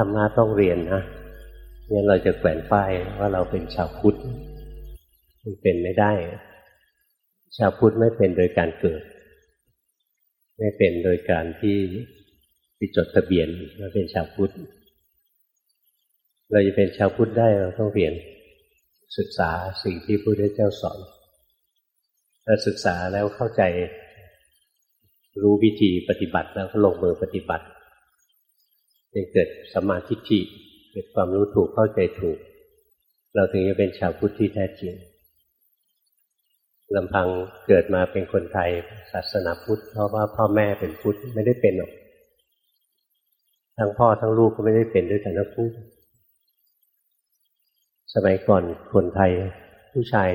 รรมะต้องเรียนนะงั้นเราจะแขวนป้ายว่าเราเป็นชาวพุทธมันเป็นไม่ได้ ชาวพุทธไม่เป็นโดยการเกิด ไม่เป็นโดยการที่ไปจดทะเบียนว่าเป็นชาวพุทธเราจะเป็นชาวพุทธได้เราต้องเรียนศึกษาสิ่งที่พระพุทธเจ้าสอนถ้าศึกษาแล้วเข้าใจรู้วิธีปฏิบัติแล้วก็ลงมือปฏิบัติ จะเกิดสมาธิิเกิดความรู้ถูกเข้าใจถูก เราถึงจะเป็นชาวพุทธที่แท้จริงลำพังเกิดมาเป็นคนไทยศาสนาพุทธ เพราะว่าพ่อแม่เป็นพุทธไม่ได้เป็นหรอกทั้งพ่อทั้งลูกก็ไม่ได้เป็นด้วยกันทั้งพุทธสมัยก่อนคนไทยผู้ชาย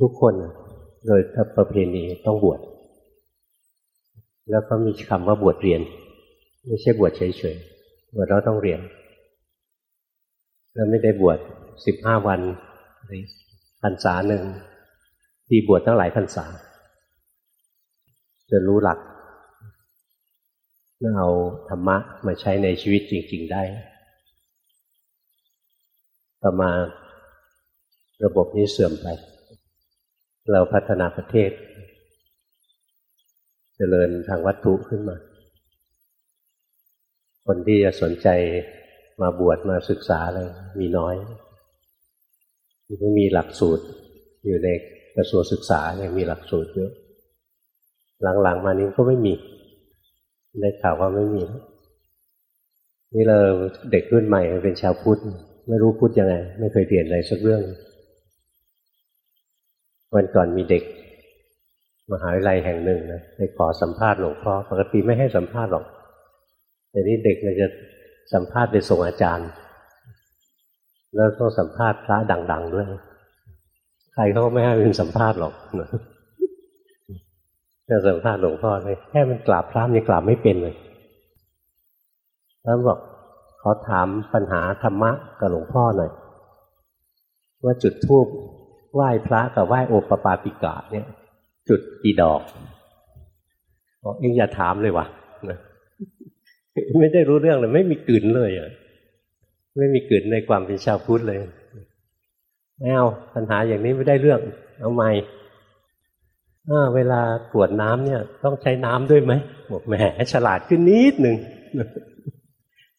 ทุกคนโดยประเพณีต้องบวช แล้วก็มีคำว่าบวชเรียน ไม่ใช่บวชเฉยๆบวชเราต้องเรียนแล้วไม่ได้บวชสิบห้าวันพรรษาหนึ่งที่บวชตั้งหลายพรรษาจะรู้หลักเอาธรรมะมาใช้ในชีวิตจริง ๆได้ ต่อมาระบบนี้เสื่อมไป เราพัฒนาประเทศเจริญทางวัตถุขึ้นมา คนที่จะสนใจมาบวชมาศึกษาอะไรมีน้อยมันมีหลักสูตรอยู่ในกระทรวงศึกษาเนี่ยมีหลักสูตรเยอะหลังๆมานี้ก็ไม่มีได้ข่าวว่าไม่มี นี่เราเด็กรุ่นใหม่เป็นชาวพุทธไม่รู้พุทธยังไง ไม่เคยเรียนอะไรสักเรื่อง วันก่อนมีเด็ก มหาวิทยาลัยแห่งหนึ่งนะไปขอสัมภาษณ์หลวงพ่อปกติไม่ให้สัมภาษณ์หรอก แต่นี้เด็กมันจะสัมภาษณ์ไปส่งอาจารย์ แล้วต้องสัมภาษณ์พระดัง ๆ ด้วย ใครเขาไม่ให้เป็นสัมภาษณ์หรอกจะสัมภาษณ์หลวงพ่อเลยแค่มันกราบพระยังกราบไม่เป็นเลยแล้วบอกขอถามปัญหาธรรมะกับหลวงพ่อหน่อยว่าจุดทูบไหว้พระกับไหว้โอปปาปิกาเนี่ย จุดกี่ดอกบอกเองอย่าถามเลยวะ ไม่ได้รู้เรื่องเลย ไม่มีกลืนเลยอะไม่มีกลืนในความเป็นชาวพุทธเลยไม่เอาปัญหาอย่างนี้ไม่ได้เรื่อง เอาใหม่เวลากวดน้ำเนี่ย ต้องใช้น้ำด้วยไหมบอกแหมฉลาดขึ้นนิดหนึ่ง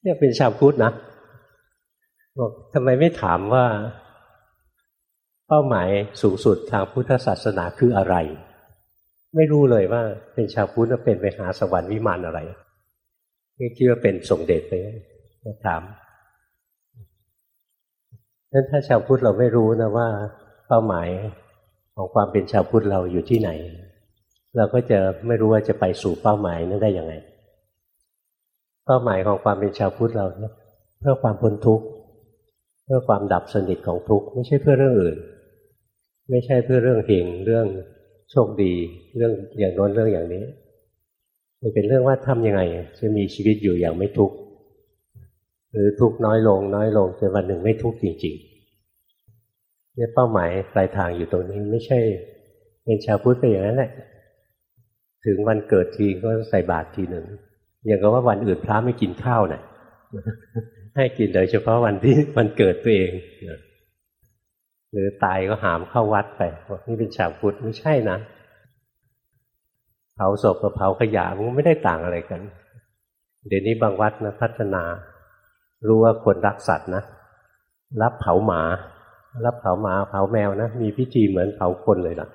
เนี่ยเป็นชาวพุทธนะบอกทำไมไม่ถามว่า เป้าหมายสูงสุดทางพุทธศาสนาคืออะไร ไม่รู้เลยว่า เป็นชาวพุทธเป็นไปหาสวรรค์วิมานอะไร ไม่คิดว่าเป็นส่งเดชไปมาถามนั้นถ้าชาวพุทธเราไม่รู้นะว่า เป้าหมายของความเป็นชาวพุทธเราอยู่ที่ไหน เราก็จะไม่รู้ว่าจะไปสู่เป้าหมายนั้นได้ยังไง เป้าหมายของความเป็นชาวพุทธเราเนี่ยเพื่อความพ้นทุกข์เพื่อความดับสนิทของทุกข์ไม่ใช่เพื่อเรื่องอื่น ไม่ใช่เพื่อเรื่องเหงเรื่องโชคดี เรื่องอย่างน้นเรื่องอย่างนี้ มันเป็นเรื่องว่าทํำยังไง จะมีชีวิตอยู่อย่างไม่ทุกข์หรือทุกข์น้อยลง น้อยลงจนวันหนึ่งไม่ทุกข์จริงๆเนี่ยเป้าหมายปลายทางอยู่ตรงนี้ไม่ใช่ เป็นชาวพุทธไปอย่างนั้นแหละถึงวันเกิดทีก็ใส่บาตรทีหนึ่งอย่างกับว่าวันอื่นพระไม่กินข้าวนะ่ะให้กินโดยเฉพาะวันที่มันเกิดตัวเอง หรือตายก็หามเข้าวัดไปนี่เป็นชาวพุทธไม่ใช่นะ เผาศพกับเผาขยะมันไม่ได้ต่างอะไรกัน เดี๋ยวนี้บางวัดนะพัฒนา รู้ว่าคนรักสัตว์นะรับเผาหมา รับเผาหมาเผาแมวนะมีพิธีเหมือนเผาคนเลยล่ะ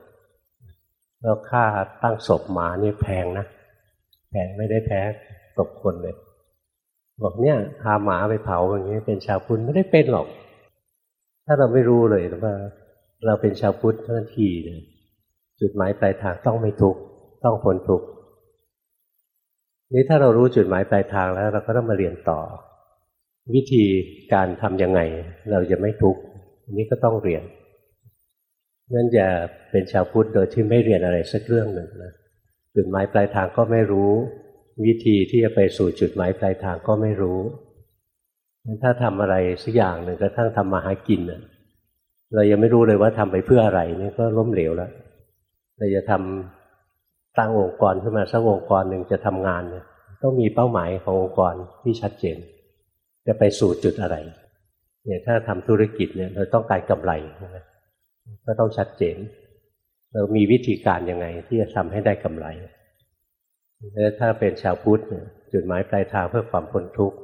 แล้วค่าตั้งศพหมานี่แพงนะแพงไม่ได้แพ้ศพคนเลยบอกเนี่ยพาหมาไปเผาอย่างนี้เป็นชาวพุทธไม่ได้เป็นหรอก ถ้าเราไม่รู้เลยว่า เราเป็นชาวพุทธทันทีเนี่ยจุดหมายปลายทางต้องไม่ทุกข์ ต้องพ้นทุกข์นี่ถ้าเรารู้จุดหมายปลายทางแล้ว เราก็ต้องมาเรียนต่อ วิธีการทำยังไง เราจะไม่ทุกข์อันนี้ก็ต้องเรียนนั่นจะเป็นชาวพุทธโดยที่ไม่เรียนอะไรสักเรื่องหนึ่งนะจุดหมายปลายทางก็ไม่รู้ วิธีที่จะไปสู่จุดหมายปลายทางก็ไม่รู้ถ้าทำอะไรสักอย่างหนึ่งกระทั่งทำมาหากินเรายังไม่รู้เลยว่าทำไปเพื่ออะไรนี่ก็ล้มเหลวแล้วเราจะทำ ตั้งองค์กรขึ้นมาสักองค์กรหนึ่งจะทำงานเนี่ยต้องมีเป้าหมายขององค์กรที่ชัดเจน จะไปสู่จุดอะไรเนี่ยถ้าทำธุรกิจเนี่ยเราต้องการกำไรก็ต้องชัดเจน เรามีวิธีการยังไงที่จะทำให้ได้กำไรแล้วถ้าเป็นชาวพุทธจุดหมายปลายทางเพื่อความพ้นทุกข์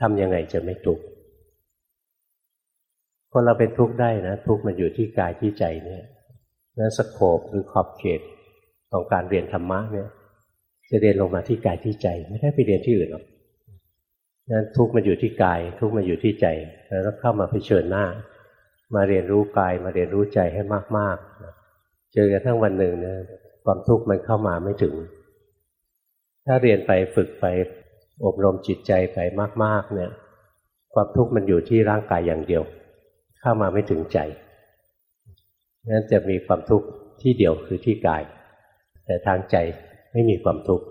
ทำยังไงจะไม่ทุกข์คนเราเป็นทุกข์ได้นะ ทุกข์มันอยู่ที่กายที่ใจเนี่ยนั้นสโคปหรือขอบเขต ของการเรียนธรรมะเนี่ยจะเรียนลงมาที่กายที่ใจ ไม่ได้ไปเรียนที่อื่นหรอกนั้นทุกข์มันอยู่ที่กาย ทุกข์มันอยู่ที่ใจ แล้วเข้ามาเผชิญหน้า มาเรียนรู้กายมาเรียนรู้ใจให้มากๆเจอกระทั่งวันหนึ่งเนี่ยความทุกข์มันเข้ามาไม่ถึง ถ้าเรียนไปฝึกไปอบรมจิตใจไปมาก ๆ เนี่ย ความทุกข์มันอยู่ที่ร่างกายอย่างเดียว เข้ามาไม่ถึงใจนั้นจะมีความทุกข์ที่เดียวคือที่กาย แต่ทางใจไม่มีความทุกข์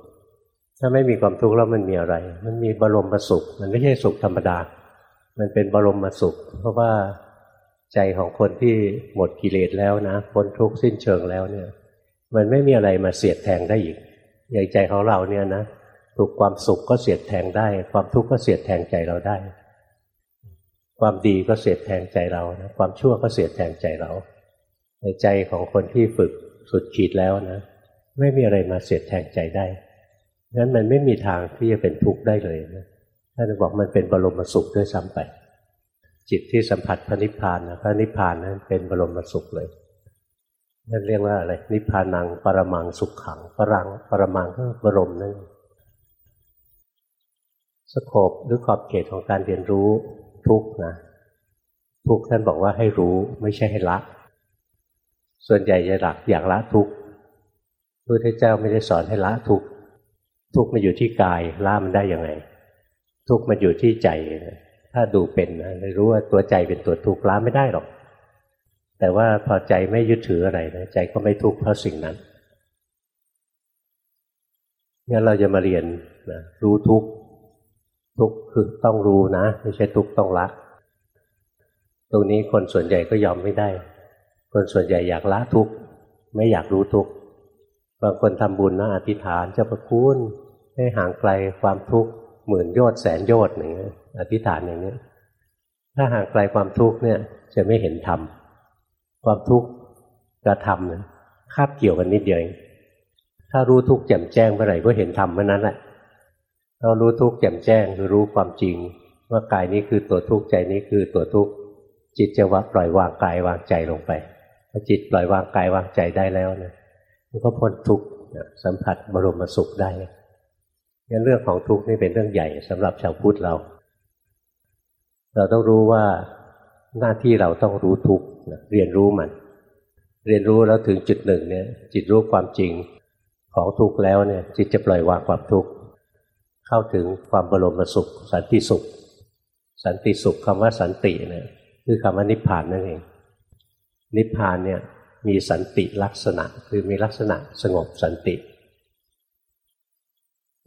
ถ้าไม่มีความทุกข์แล้วมันมีอะไร มันมีบรมสุข มันไม่ใช่สุขธรรมดา มันเป็นบรมสุข เพราะว่าใจของคนที่หมดกิเลสแล้วนะพ้นทุกข์สิ้นเชิงแล้วเนี่ย มันไม่มีอะไรมาเสียดแทงได้อีกอย่างใจของเราเนี่ยนะถูกความสุขก็เสียดแทงได้ ความทุกข์ก็เสียดแทงใจเราได้ ความดีก็เสียดแทงใจเรานะความชั่วก็เสียดแทงใจเราในใจของคนที่ฝึกสุดขีดแล้วนะ ไม่มีอะไรมาเสียดแทงใจได้งั้นมันไม่มีทางที่จะเป็นทุกข์ได้เลยนะท่านบอกมันเป็นบรมสุขด้วยซ้ำไป จิตที่สัมผัสพระนิพพานนะพระนิพพานนั้นเป็นบรมสุขเลยนั่นเรียกว่าอะไรนิพพานังปรมังสุขขังปรังปรมังก็บรมนั่นสโคบหรือขอบเขตของการเรียนรู้ทุกนะทุกท่านบอกว่าให้รู้ไม่ใช่ให้ละ ส่วนใหญ่จะหลักอยากละทุก พระพุทธเจ้าไม่ได้สอนให้ละทุกทุกมันอยู่ที่กายละมันได้ยังไง ทุกมันอยู่ที่ใจ ถ้าดูเป็นนะรู้ว่าตัวใจเป็นตัวทุกข์ละไม่ได้หรอก แต่ว่าพอใจไม่ยึดถืออะไรนะใจก็ไม่ทุกข์เพราะสิ่งนั้นงั้นเราจะมาเรียนนะรู้ทุกทุกคือต้องรู้นะ ไม่ใช่ทุกต้องละตรงนี้คนส่วนใหญ่ก็ยอมไม่ได้ คนส่วนใหญ่อยากละทุกไม่อยากรู้ทุกข์ บางคนทำบุญนะอธิษฐานเจ้าประคุณให้ห่างไกลความทุกข์หมื่นโยชน์แสนโยชน์อย่างเงี้ยอธิษฐานอย่างเนี้ยถ้าห่างไกลความทุกข์เนี่ยจะไม่เห็นธรรมความทุกข์กับธรรมเนี่ยคาบเกี่ยวกันนิดเดียวเองถ้ารู้ทุกข์แจ่มแจ้งเมื่อไหร่ก็เห็นธรรมเมื่อนั้นแหละเรารู้ทุกข์แจ่มแจ้งคือรู้ความจริง ว่ากายนี้คือตัวทุกข์ใจนี้คือตัวทุกข์จิตจะว่าปล่อยวางกายวางใจลงไปพอจิตปล่อยวางกายวางใจได้แล้วนะ มันก็พ้นทุกข์สัมผัสบรมสุขได้งั้นเรื่องของทุกข์นี่เป็นเรื่องใหญ่สำหรับชาวพุทธเรา เราต้องรู้ว่าหน้าที่เราต้องรู้ทุกข์เรียนรู้มัน เรียนรู้แล้วถึงจุดหนึ่งเนี่ย จิตรู้ความจริงของทุกข์แล้วเนี่ย จิตจะปล่อยวางความทุกข์เข้าถึงความบรมสุข สันติสุข สันติสุขคำว่าสันติเนี่ยคือคำว่านิพพานนั่นเองนิพพานเนี่ย มีสันติลักษณะ คือมีลักษณะสงบสันติ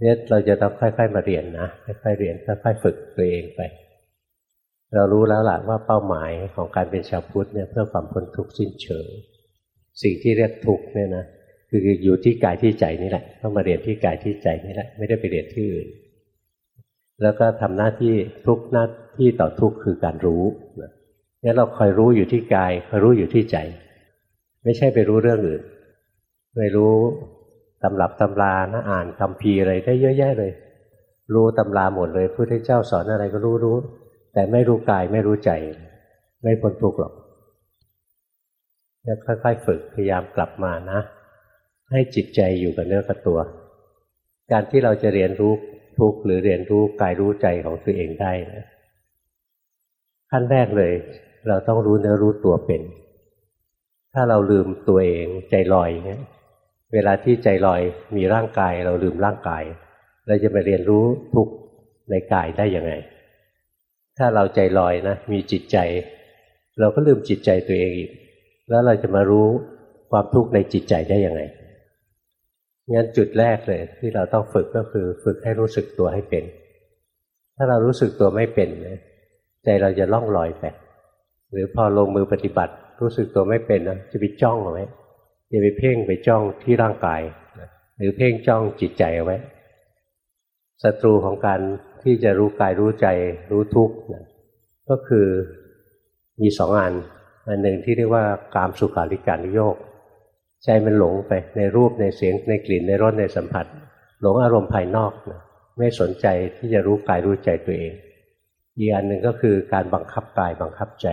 เนี่ยเราจะต้องค่อยๆมาเรียนนะค่อยๆเรียนค่อยๆฝึกตัวเองไป เรารู้แล้วล่ะว่าเป้าหมายของการเป็นชาวพุทธเนี่ยเพื่อความพ้นทุกข์สิ้นเชิงสิ่งที่เรียกทุกข์เนี่ยนะคืออยู่ที่กายที่ใจนี่แหละต้องมาเรียนที่กายที่ใจนี่แหละ ไม่ได้ไปเรียนที่อื่น แล้วก็ทำหน้าที่ทุกหน้าที่ต่อทุกคือการรู้เนี่ยเราคอยรู้อยู่ที่กายคอยรู้อยู่ที่ใจ ไม่ใช่ไปรู้เรื่องอื่นไปรู้ตำรับตำรานะอ่านคำพีอะไรได้เยอะแยะเลย รู้ตำราหมดเลยพระพุทธเจ้าสอนอะไรก็รู้รู้ แต่ไม่รู้กายไม่รู้ใจ ไม่พ้นทุกข์หรอกค่อยๆฝึกพยายามกลับมานะ ให้จิตใจอยู่กับเนื้อกับตัว การที่เราจะเรียนรู้ทุกหรือเรียนรู้กายรู้ใจของตัวเองได้นะขั้นแรกเลย เราต้องรู้เนื้อรู้ตัวเป็น ถ้าเราลืมตัวเองใจลอยเนี่ยเวลาที่ใจลอยมีร่างกาย เราลืมร่างกาย เราจะไปเรียนรู้ทุกในกายได้ยังไง ถ้าเราใจลอยนะมีจิตใจ เราก็ลืมจิตใจตัวเองอีก แล้วเราจะมารู้ความทุกข์ในจิตใจได้ยังไงงั้นจุดแรกเลย ที่เราต้องฝึกก็คือฝึกให้รู้สึกตัวให้เป็น ถ้าเรารู้สึกตัวไม่เป็นใจเราจะล่องลอยไปหรือพอลงมือปฏิบัติ รู้สึกตัวไม่เป็นนะจะไปจ้องเอาไว้จะไปเพ่งไปจ้องที่ร่างกายหรือเพ่งจ้องจิตใจเอาไว้ศัตรูของการที่จะรู้กายรู้ใจรู้ทุกข์ก็คือมีสองอันอันหนึ่งที่เรียกว่ากามสุขาริการโยกใจมันหลงไปในรูปในเสียงในกลิ่นในรสในสัมผัส หลงอารมณ์ภายนอกนะไม่สนใจที่จะรู้กายรู้ใจตัวเองอีกอันหนึ่งก็คือการบังคับกายบังคับใจ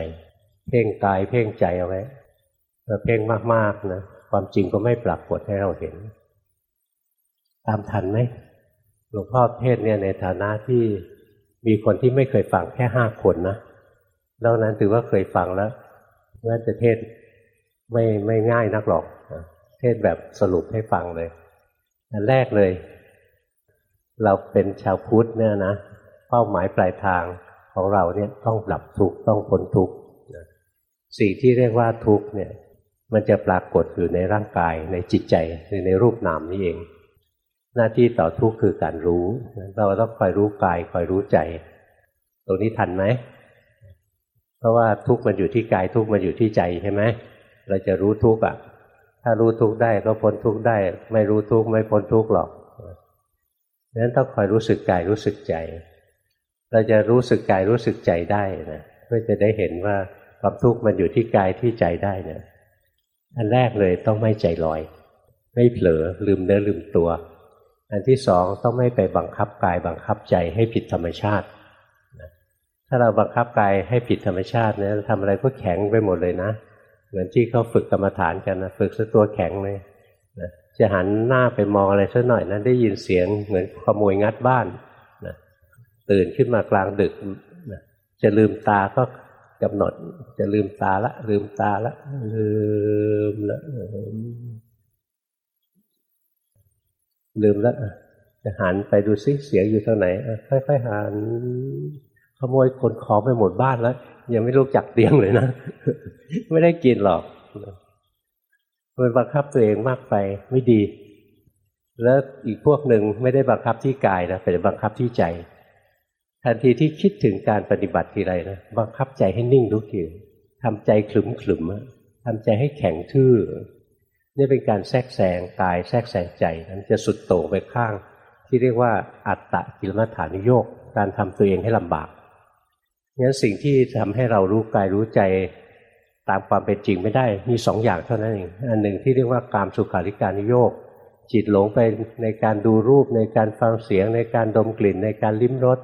เพ่งกายเพ่งใจเอาไว้เราเพ่งมากๆนะความจริงก็ไม่ปรากฏให้เราเห็น ตามทันไหมหลวงพ่อเทศเนี่ยในฐานะที่มีคนที่ไม่เคยฟังแค่ห้าคนนะนอกนั้นถือว่าเคยฟังแล้วน่าจะเทศไม่ไม่ง่ายนักหรอกเทศแบบสรุปให้ฟังเลยอันแรกเลย เราเป็นชาวพุทธเนี่ยนะเป้าหมายปลายทางของเราเนี่ยต้องดับทุกข์ต้องพ้นทุกข์ สิ่งที่เรียกว่าทุกข์เนี่ย มันจะปรากฏอยู่ในร่างกายในจิตใจหรือในรูปนามนี่เอง หน้าที่ต่อทุกข์คือการรู้ เราต้องคอยรู้กายคอยรู้ใจ ตรงนี้ทันไหมเพราะว่าทุกข์มันอยู่ที่กายทุกข์มันอยู่ที่ใจใช่ไหมเราจะรู้ทุกข์อะ ถ้ารู้ทุกข์ได้ก็พ้นทุกข์ได้ ไม่รู้ทุกข์ไม่พ้นทุกข์หรอกนั้นต้องคอยรู้สึกกายรู้สึกใจ เราจะรู้สึกกายรู้สึกใจได้นะเพื่อจะได้เห็นว่า ความทุกข์มันอยู่ที่กายที่ใจได้เนะอันแรกเลยต้องไม่ใจลอย ไม่เผลอลืมเนื้อลืมตัว อันที่สองต้องไม่ไปบังคับกายบังคับใจให้ผิดธรรมชาติ ถ้าเราบังคับกายให้ผิดธรรมชาติเนี่ยทำอะไรก็แข็งไปหมดเลยนะ เหมือนที่เขาฝึกกรรมฐานกันนะฝึกซะตัวแข็งเลยนะจะหันหน้าไปมองอะไรสักหน่อยนะได้ยินเสียงเหมือนขโมยงัดบ้านนะตื่นขึ้นมากลางดึกนะจะลืมตาก็ กำหนด จะลืมตาละ ลืมตาละ ลืมละลืมแล้วจะหันไปดูซิเสียงอยู่ทางไหนค่อยๆหันขโมยขนของไปหมดบ้านแล้ว ยังไม่รู้จักเตียงเลยนะ ไม่ได้กินหรอกมันบังคับตัวเองมากไปไม่ดี แล้วอีกพวกหนึ่งไม่ได้บังคับที่กายนะแต่บังคับที่ใจ ทันทีที่คิดถึงการปฏิบัติทีไรนะบังคับใจให้นิ่งทุกทีทำใจขลุ่มขลุ่มทำใจให้แข็งทื่อนี่เป็นการแทรกแซงกายแทรกแซงใจนั้นจะสุดโต่งไปข้าง ที่เรียกว่าอัตตะกิลมัฐานิโยกการทำตัวเองให้ลำบากงั้นสิ่งที่ทำให้เรารู้กายรู้ใจตามความเป็นจริงไม่ได้มีสองอย่างเท่านั้นเองอันหนึ่งที่เรียกว่ากามสุขาริการนิโยกจิตหลงไปในการดูรูปในการฟังเสียง ในการดมกลิ่น ในการลิ้มรส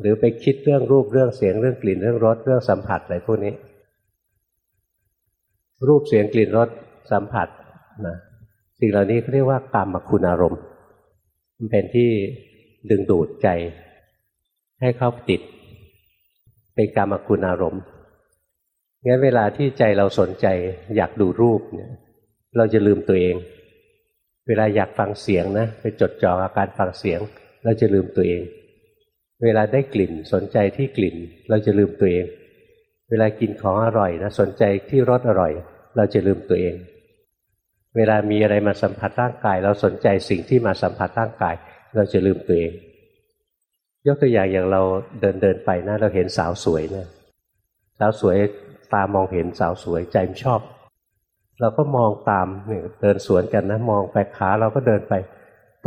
หรือไปคิดเรื่องรูปเรื่องเสียงเรื่องกลิ่นเรื่องรสเรื่องสัมผัสอะไรพวกนี้ รูปเสียงกลิ่นรสสัมผัสนะสิ่งเหล่านี้เขาเรียกว่ากามคุณอารมณ์ มันเป็นที่ดึงดูดใจ ให้เข้าติด เป็นกรรมคุณอารมณ์งั้นเวลาที่ใจเราสนใจอยากดูรูปเนี่ย เราจะลืมตัวเอง เวลาอยากฟังเสียงนะไปจดจ่ออาการฟังเสียง เราจะลืมตัวเอง เวลาได้กลิ่นสนใจที่กลิ่น เราจะลืมตัวเอง เวลากินของอร่อยนะสนใจที่รสอร่อย เราจะลืมตัวเอง เวลามีอะไรมาสัมผัสร่างกาย เราสนใจสิ่งที่มาสัมผัสร่างกาย เราจะลืมตัวเอง ยกตัวอย่างอย่างเราเดินเดินไปนะเราเห็นสาวสวยนะสาวสวยตามองเห็นสาวสวยใจมันชอบ เราก็มองตามเนี่ยเดินสวนกันนะ มองไปขาเราก็เดินไป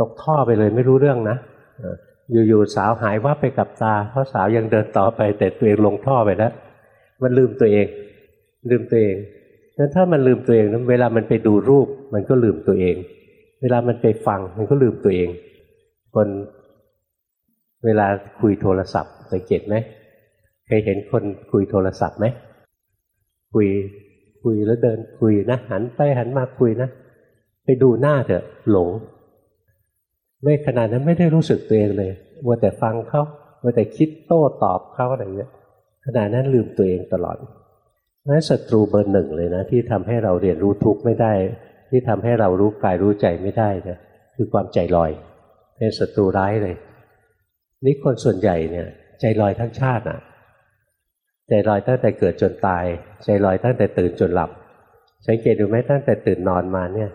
ตกท่อไปเลยไม่รู้เรื่องนะ อยู่ๆสาวหายว่าไปกับตา เพราะสาวยังเดินต่อไป แต่ตัวเองลงท่อไปแล้วมันลืมตัวเอง ลืมตัวเองงั้นถ้ามันลืมตัวเองนั้นเวลามันไปดูรูป มันก็ลืมตัวเอง เวลามันไปฟังมันก็ลืมตัวเอง คนเวลาคุยโทรศัพท์สังเกตไหมเคยเห็นคนคุยโทรศัพท์ไหมคุยคุยแล้วเดินคุยนะหันไปหันมาคุยนะ ไปดูหน้าเถอะหลง ไม่ขนาดนั้นไม่ได้รู้สึกตัวเองเลยมัวแต่ฟังเขามัวแต่คิดโต้ตอบเขาอะไรเงี้ยขนาดนั้นลืมตัวเองตลอดนั่นศัตรูเบอร์หนึ่งเลยนะ ที่ทำให้เราเรียนรู้ทุกข์ไม่ได้ ที่ทำให้เรารู้กายรู้ใจไม่ได้เนี่ยคือความใจลอย เป็นศัตรูร้ายเลย นี่คนส่วนใหญ่เนี่ย ใจลอยทั้งชาติอะ ใจลอยตั้งแต่เกิดจนตาย ใจลอยตั้งแต่ตื่นจนหลับ สังเกตดูไหมตั้งแต่ตื่นนอนมาเนี่ย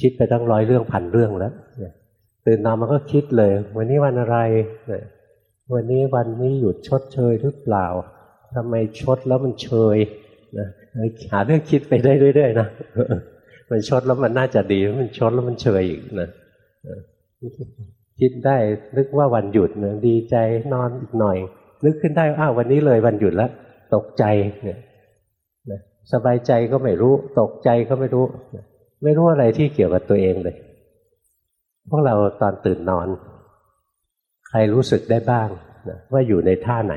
คิดไปตั้งร้อยเรื่องพันเรื่องแล้ว ตื่นนอนมันก็คิดเลย วันนี้วันอะไรวันนี้วันนี้หยุดชดเชยหรือเปล่าทำไมชดแล้วมันเชยนะหาเรื่องคิดไปได้เรื่อยๆนะมันชดแล้วมันน่าจะดีมันชดแล้วมันเชยอีกนะคิดได้นึกว่าวันหยุดนี่ยดีใจนอนอีกหน่อย นึกขึ้นได้อ้าววันนี้เลยวันหยุดแล้วตกใจเนี่ยสบายใจก็ไม่รู้ ตกใจก็ไม่รู้ ไม่รู้อะไรที่เกี่ยวกับตัวเองเลย พวกเราตอนตื่นนอน ใครรู้สึกได้บ้างนะว่าอยู่ในท่าไหน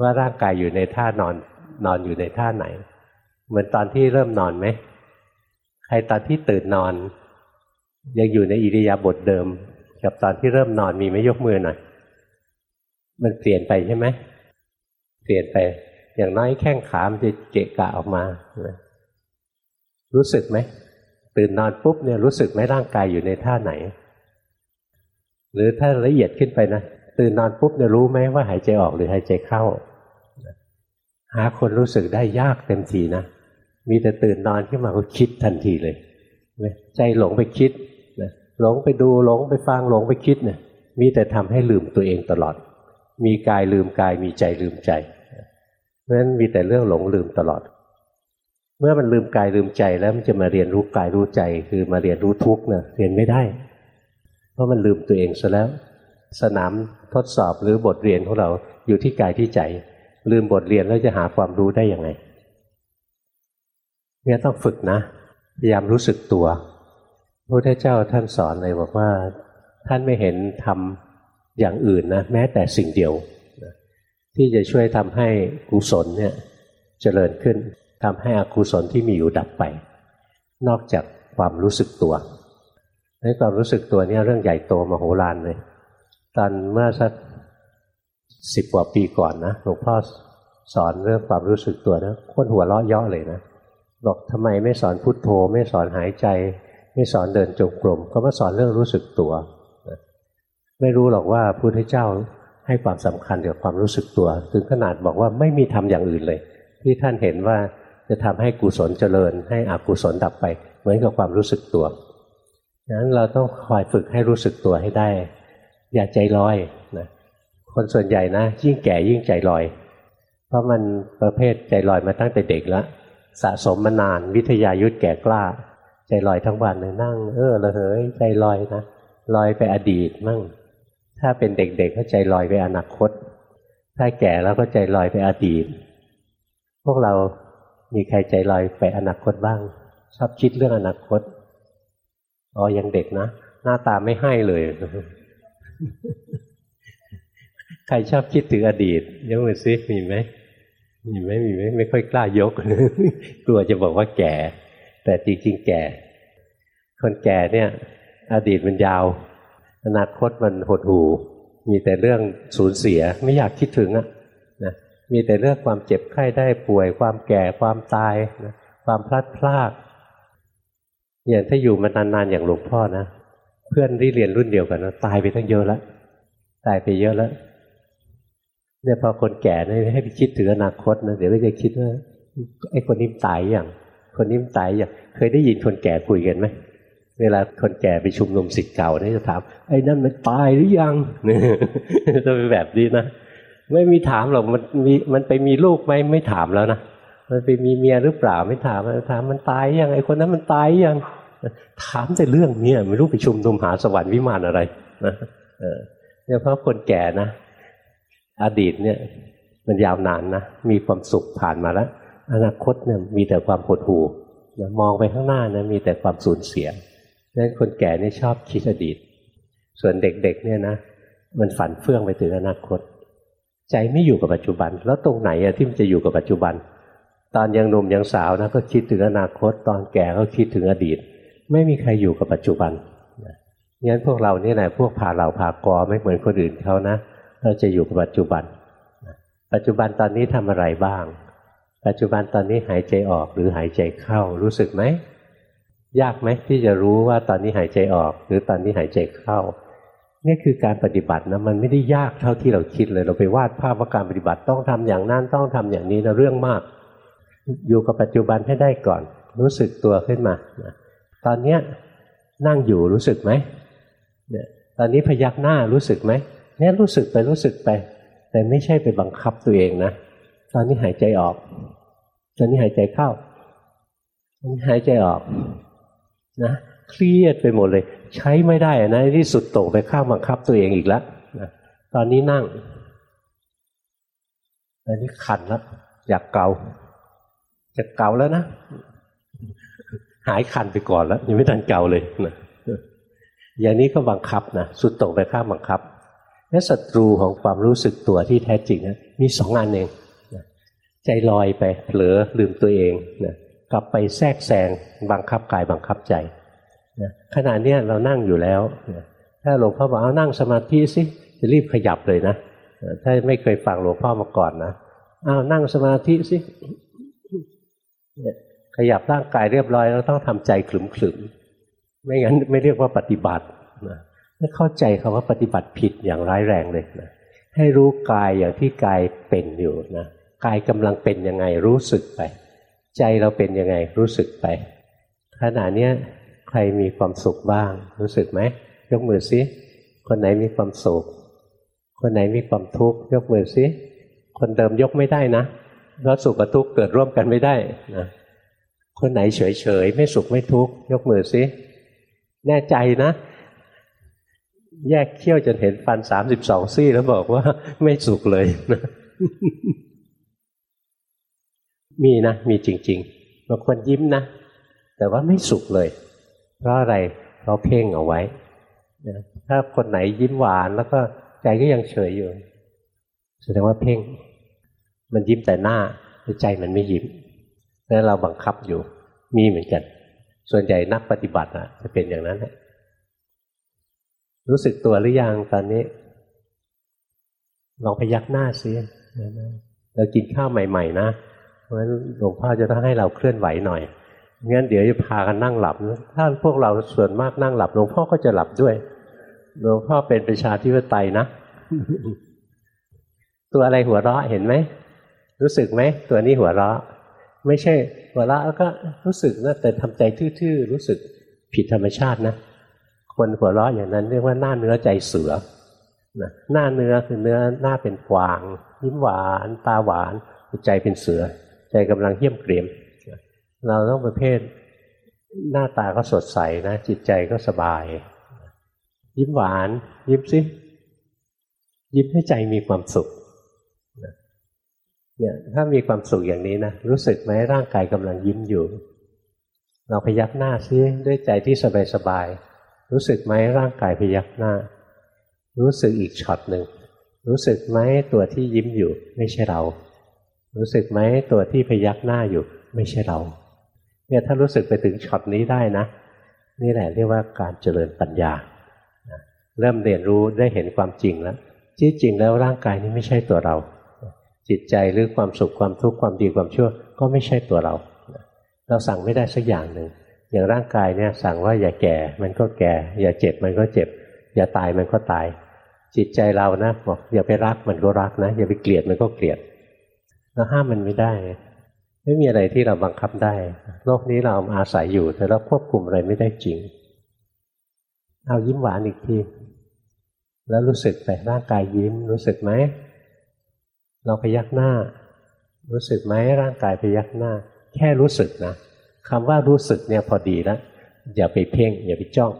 ว่าร่างกายอยู่ในท่านอน นอนอยู่ในท่าไหน เหมือนตอนที่เริ่มนอนไหมใครตอนที่ตื่นนอน ยังอยู่ในอิริยาบถเดิม กับตอนที่เริ่มนอนมีไหมยกมือหน่อยมันเปลี่ยนไปใช่ไหมเปลี่ยนไป อย่างน้อยแข้งขามจะเกะกะออกมา รู้สึกไหม ตื่นนอนปุ๊บเนี่ยรู้สึกไหมร่างกายอยู่ในท่าไหน หรือถ้าละเอียดขึ้นไปนะตื่นนอนปุ๊บเนี่ยรู้ไหมว่าหายใจออกหรือหายใจเข้า หาคนรู้สึกได้ยากเต็มทีนะมีแต่ตื่นนอนขึ้นมาก็คิดทันทีเลยใจหลงไปคิดหลงไปดูหลงไปฟังหลงไปคิดเนี่ยมีแต่ทำให้ลืมตัวเองตลอด มีกายลืมกายมีใจลืมใจเพราะฉะนั้นมีแต่เรื่องหลงลืมตลอด เมื่อมันลืมกายลืมใจแล้วมันจะมาเรียนรู้กายรู้ใจ คือมาเรียนรู้ทุกข์เนี่ยเรียนไม่ได้ เพราะมันลืมตัวเองซะแล้ว สนามทดสอบหรือบทเรียนของเราอยู่ที่กายที่ใจ ลืมบทเรียนแล้วจะหาความรู้ได้ยังไงเนี่ยต้องฝึกนะพยายามรู้สึกตัวพระพุทธเจ้าท่านสอนเลยบอกว่า ท่านไม่เห็นทำอย่างอื่นนะแม้แต่สิ่งเดียว ที่จะช่วยทำให้กุศลเนี่ยเจริญขึ้น ทำให้อกุศลที่มีอยู่ดับไป นอกจากความรู้สึกตัวในความรู้สึกตัวนี่เรื่องใหญ่โตมโหฬารเลย ตอนเมื่อสักสิบกว่าปีก่อนนะหลวงพ่อสอนเรื่องความรู้สึกตัวนะคนหัวเราะเยาะเลยนะบอกทำไมไม่สอนพุทโธ ไม่สอนหายใจ ไม่สอนเดินจงกรมก็มาสอนเรื่องรู้สึกตัวไม่รู้หรอกว่าพุทธเจ้าให้ความสำคัญกับความรู้สึกตัว ถึงขนาดบอกว่าไม่มีทำอย่างอื่นเลย ที่ท่านเห็นว่า จะทำให้กุศลเจริญ ให้อกุศลดับไป เหมือนกับความรู้สึกตัวดังนั้นเราต้องคอยฝึกให้รู้สึกตัวให้ได้ อย่าใจลอยนะคนส่วนใหญ่นะ ยิ่งแก่ยิ่งใจลอย เพราะมันประเภทใจลอยมาตั้งแต่เด็กแล้วสะสมมานานวิทยายุทธแก่กล้า ใจลอยทั้งวันเลยนั่ง เออละเหยใจลอยนะลอยไปอดีตมั่ง ถ้าเป็นเด็กๆก็ใจลอยไปอนาคต ถ้าแก่แล้วก็ใจลอยไปอดีต พวกเรา มีใครใจลอยไปอนาคตบ้าง ชอบคิดเรื่องอนาคตอ๋อยังเด็กนะ หน้าตาไม่ให้เลย ใครชอบคิดถึงอดีตยกมือซิมีไหมมีไหมมีไหมไม่ค่อยกล้ายกกลัวจะบอกว่าแก่ แต่จริงๆแก่ คนแก่เนี่ย อดีตมันยาว อนาคตมันหดหูมีแต่เรื่องสูญเสียไม่อยากคิดถึงอะนะ มีแต่เรื่องความเจ็บไข้ได้ป่วย ความแก่ความตายนะความพลัดพรากอย่างถ้าอยู่มานานๆอย่างหลวงพ่อนะเพื่อนที่เรียนรุ่นเดียวกันนะตายไปตั้งเยอะแล้วตายไปเยอะแล้วเนี่ยพอคนแก่เนี่ยให้ไปคิดถึงอนาคตนะเดี๋ยวก็จะคิดว่าไอ้คนนี้ตายอย่าง คนนี้ตายอย่าง เคยได้ยินคนแก่คุยกันไหมเวลาคนแก่ไปชุมนุมสิทธิ์เก่าเนี่ยจะถามไอ้นั่นมันตายหรือยังเนี่ยจะเป็นแบบนี้นะ ไม่มีถามหรอกมันมีมันไปมีลูกไหมไม่ถามแล้วนะมันไปมีเมียหรือเปล่าไม่ถามมันถามมันตายยังไอคนนั้นมันตายยังถามแต่เรื่องเนี้ยไม่รู้ไปชุมนุมหาสวรรค์วิมานอะไรนะเออเนี่ยเพราะคนแก่นะ อดีตเนี่ย มันยาวนานนะมีความสุขผ่านมาแล้ว อนาคตเนี่ยมีแต่ความหดหู่มองไปข้างหน้านะมีแต่ความสูญเสียนั้นคนแก่นี่ชอบคิดอดีต ส่วนเด็กๆเนี่ยนะ มันฝันเฟื่องไปถึงอนาคต ใจไม่อยู่กับปัจจุบัน แล้วตรงไหนอะที่มันจะอยู่กับปัจจุบัน ตอนยังหนุ่มยังสาวนะก็คิดถึงอนาคต ตอนแก่ก็คิดถึงอดีต ไม่มีใครอยู่กับปัจจุบันงั้นพวกเรานี่แหละพวกผ่าเหล่าผ่ากอไม่เหมือนคนอื่นเขานะเราจะอยู่กับปัจจุบัน ปัจจุบันตอนนี้ทำอะไรบ้าง ปัจจุบันตอนนี้หายใจออกหรือหายใจเข้ารู้สึกไหมยากไหมที่จะรู้ว่าตอนนี้หายใจออก หรือตอนนี้หายใจเข้า นี่คือการปฏิบัตินะมันไม่ได้ยากเท่าที่เราคิดเลย เราไปวาดภาพว่าการปฏิบัติต้องทำอย่างนั้นต้องทำอย่างนี้นะเรื่องมาก อยู่กับปัจจุบันให้ได้ก่อน รู้สึกตัวขึ้นมาตอนเนี้ยนั่งอยู่รู้สึกไหมเนี่ยตอนนี้พยักหน้ารู้สึกไหมเนี่ยรู้สึกไปรู้สึกไป แต่ไม่ใช่ไปบังคับตัวเองนะตอนนี้หายใจออก ตอนนี้หายใจเข้าตอนนี้หายใจออกนะ เครียดไปหมดเลย ใช้ไม่ได้นะที่สุดต่งไปข้างบังคับตัวเองอีกแล้วนะตอนนี้นั่งอันนี้ขันแล้วอยากเกาจะเกาแล้วนะหายคันไปก่อนแล้วยังไม่ทันเกาเลยนะอย่างนี้ก็บังคับนะสุดตรงไปข้ามบังคับและศัตรูของความรู้สึกตัวที่แท้จริงนะมีสองอันเองนะใจลอยไปเผลอลืมตัวเองนะกลับไปแทรกแซงบังคับกายบังคับใจ ขณะนี้ยเรานั่งอยู่แล้วถ้าหลวงพ่อบอกเอานั่งสมาธิสิจะรีบขยับเลยนะถ้าไม่เคยฟังหลวงพ่อมาก่อนนะเอานั่งสมาธิสิขยับร่างกายเรียบร้อยแล้วต้องทำใจขลุ่มๆไม่งั้นไม่เรียกว่าปฏิบัตินะไม่เข้าใจคำว่าปฏิบัติผิดอย่างร้ายแรงเลยนะให้รู้กายอย่างที่กายเป็นอยู่นะกายกำลังเป็นยังไงรู้สึกไป ใจเราเป็นยังไงรู้สึกไปขณะเนี้ย ใครมีความสุขบ้าง รู้สึกไหมยกมือซิคนไหนมีความสุข คนไหนมีความทุกข์ยกมือซิคนเดิมยกไม่ได้นะเพราะสุขกับทุกข์เกิดร่วมกันไม่ได้นะคนไหนเฉยเฉยไม่สุขไม่ทุกข์ยกมือซิแน่ใจนะ แยกเขี้ยวจนเห็นฟันสามสิบสองซี่แล้วบอกว่าไม่สุขเลยนะมีนะ มีจริง ๆบางคนยิ้มนะ แต่ว่าไม่สุขเลย เพราะอะไรเพราะเพ่งเอาไว้ถ้าคนไหนยิ้มหวานแล้วก็ใจก็ยังเฉยอยู่ แสดงว่าเพ่ง มันยิ้มแต่หน้าแต่ใจมันไม่ยิ้มแล้วเราบังคับอยู่ มีเหมือนกัน ส่วนใหญ่นักปฏิบัติอะ จะเป็นอย่างนั้นแหละรู้สึกตัวหรือยังตอนนี้ลองพยักหน้าซิเรากินข้าวใหม่ ๆ นะ เพราะฉะนั้นหลวงพ่อจะต้องให้เราเคลื่อนไหวหน่อย งั้นเดี๋ยวจะพากันนั่งหลับ ถ้าพวกเราส่วนมากนั่งหลับหลวงพ่อก็จะหลับด้วยหลวงพ่อเป็นประชาธิปไตยนะ ตัวอะไรหัวเราะเห็นไหม รู้สึกไหม ตัวนี้หัวเราะ ไม่ใช่ หัวเราะแล้วก็รู้สึกนะแต่ทำใจทื่อๆรู้สึกผิดธรรมชาตินะคนหัวเราะอย่างนั้น เรียกว่าหน้าเนื้อใจเสือนะหน้าเนื้อคือเนื้อหน้าเป็นกวาง ยิ้มหวาน ตาหวานใจเป็นเสือ ใจกำลังเหี้ยมเกรียม เราต้องประเภทหน้าตาก็สดใสนะ จิตใจก็สบาย ยิ้มหวาน ยิ้มสิ ยิ้มให้ใจมีความสุขเนี่ยถ้ามีความสุขอย่างนี้นะ รู้สึกไหมร่างกายกำลังยิ้มอยู่ เราพยักหน้าซิด้วยใจที่สบายสบายรู้สึกไหมร่างกายพยักหน้า รู้สึกอีกช็อตหนึ่งรู้สึกไหมตัวที่ยิ้มอยู่ ไม่ใช่เรา รู้สึกไหมตัวที่พยักหน้าอยู่ ไม่ใช่เรา เนี่ยถ้ารู้สึกไปถึงช็อตนี้ได้นะ นี่แหละเรียกว่าการเจริญปัญญา เริ่มเรียนรู้ได้เห็นความจริงแล้วที่จริงแล้วร่างกายนี้ไม่ใช่ตัวเรา จิตใจหรือความสุขความทุกข์ความดีความชั่ว ก็ไม่ใช่ตัวเรา เราสั่งไม่ได้สักอย่างหนึ่งอย่างร่างกายเนี่ยสั่งว่าอย่าแก่มันก็แก่ อย่าเจ็บมันก็เจ็บ อย่าตายมันก็ตาย จิตใจเรานะบอกอย่าไปรักมันก็รักนะ อย่าไปเกลียดมันก็เกลียดเราห้ามมันไม่ได้ ไม่มีอะไรที่เราบังคับได้ โลกนี้เราอาศัยอยู่ แต่เราควบคุมอะไรไม่ได้จริง เอายิ้มหวานอีกที แล้วรู้สึกไปร่างกายยิ้ม รู้สึกไหม เราพยักหน้า รู้สึกไหมร่างกายพยักหน้า แค่รู้สึกนะคำว่ารู้สึกเนี่ยพอดีแล้วอย่าไปเพ่ง อย่าไปจ้อง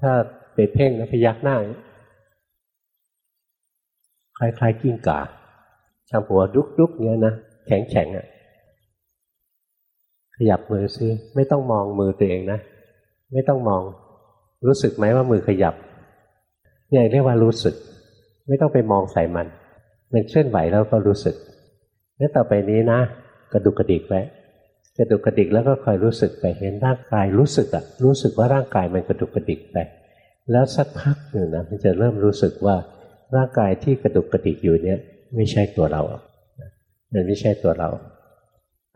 ถ้าไปเพ่งแล้วพยักหน้า คล้ายๆกิ้งก่าทำหัวดุกๆเนี่ยนะแข็งๆอะ ขยับมือซิไม่ต้องมองมือตัวเองนะ ไม่ต้องมอง รู้สึกไหมว่ามือขยับเนี่ยเรียกว่ารู้สึก ไม่ต้องไปมองใส่มัน มันเคลื่อนไหวแล้วก็รู้สึกนี่ต่อไปนี้นะ กระดุกกระดิกไว้กระดุกกระดิกแล้วก็คอยรู้สึกไปเห็นร่างกายรู้สึกอะรู้สึกว่าร่างกายมันกระดุกกระดิกไปแล้วสักพักหนึ่งนะมันจะเริ่มรู้สึกว่าร่างกายที่กระดุกกระดิกอยู่เนี่ย ไม่ใช่ตัวเรามันไม่ใช่ตัวเรา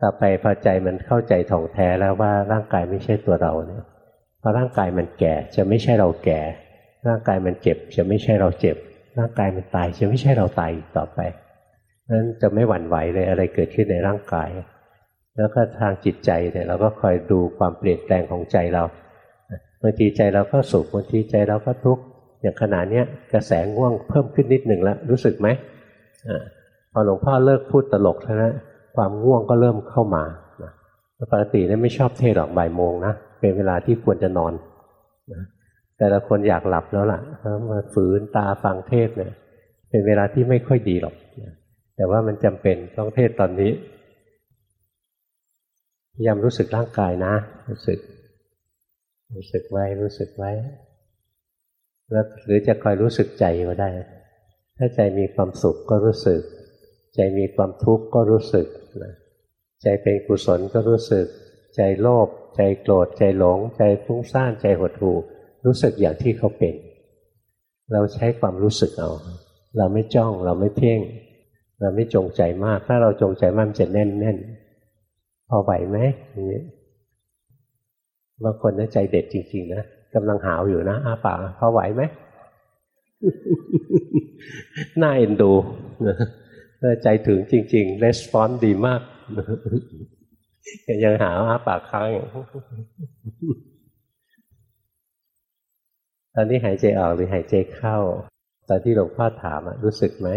ต่อไปพอใจมันเข้าใจท่องแท้แล้วว่าร่างกายไม่ใช่ตัวเราเนี่ยพอร่างกายมันแก่จะไม่ใช่เราแก่ ร่างกายมันเจ็บ จะไม่ใช่เราเจ็บ ร่างกายมันตายจะไม่ใช่เราตายอีกต่อไปนั้นจะไม่หวั่นไหวเลยอะไรเกิดขึ้นในร่างกาย แล้วก็ทางจิตใจเนี่ยเราก็คอยดูความเปลี่ยนแปลงของใจเราบางทีใจเราก็สุขบางทีใจเราก็ทุกข์อย่างขณะนี้กระแสง่วงเพิ่มขึ้นนิดหนึ่งแล้วรู้สึกไหมอพอหลวงพ่อเลิกพูดตลกแล้วนะ ความง่วงก็เริ่มเข้ามาปกติเนี่ยไม่ชอบเทศหรอกบ่ายโมงนะเป็นเวลาที่ควรจะนอนแต่ละคนอยากหลับแล้วล่ะมาฝืนตาฟังเทศเนี่ย เป็นเวลาที่ไม่ค่อยดีหรอกแต่ว่ามันจำเป็นต้องเทศตอนนี้พยายามรู้สึกร่างกายนะ รู้สึก รู้สึกไว้ รู้สึกไว้ แล้วหรือจะคอยรู้สึกใจก็ได้ ถ้าใจมีความสุขก็รู้สึก ใจมีความทุกข์ก็รู้สึกใจเป็นกุศลก็รู้สึก ใจโลภใจโกรธใจหลง ใจฟุ้งซ่านใจหดหู่รู้สึกอย่างที่เขาเป็น เราใช้ความรู้สึกเอา เราไม่จ้องเราไม่เพ่ง เราไม่จงใจมาก ถ้าเราจงใจมากมันจะแน่นแน่นพอไหวไหมอย่างนี้บางคนน่าใจเด็ดจริง ๆ นะกำลังหาวอยู่นะอาปากพอไหวไหมน่าเอ็นดู ใจถึงจริงๆレスปอนดีมาก ยังหาอาปากค้างตอนนี้หายใจออกหรือหายใจเข้า ตอนที่หลวงพ่อถามรู้สึกไหม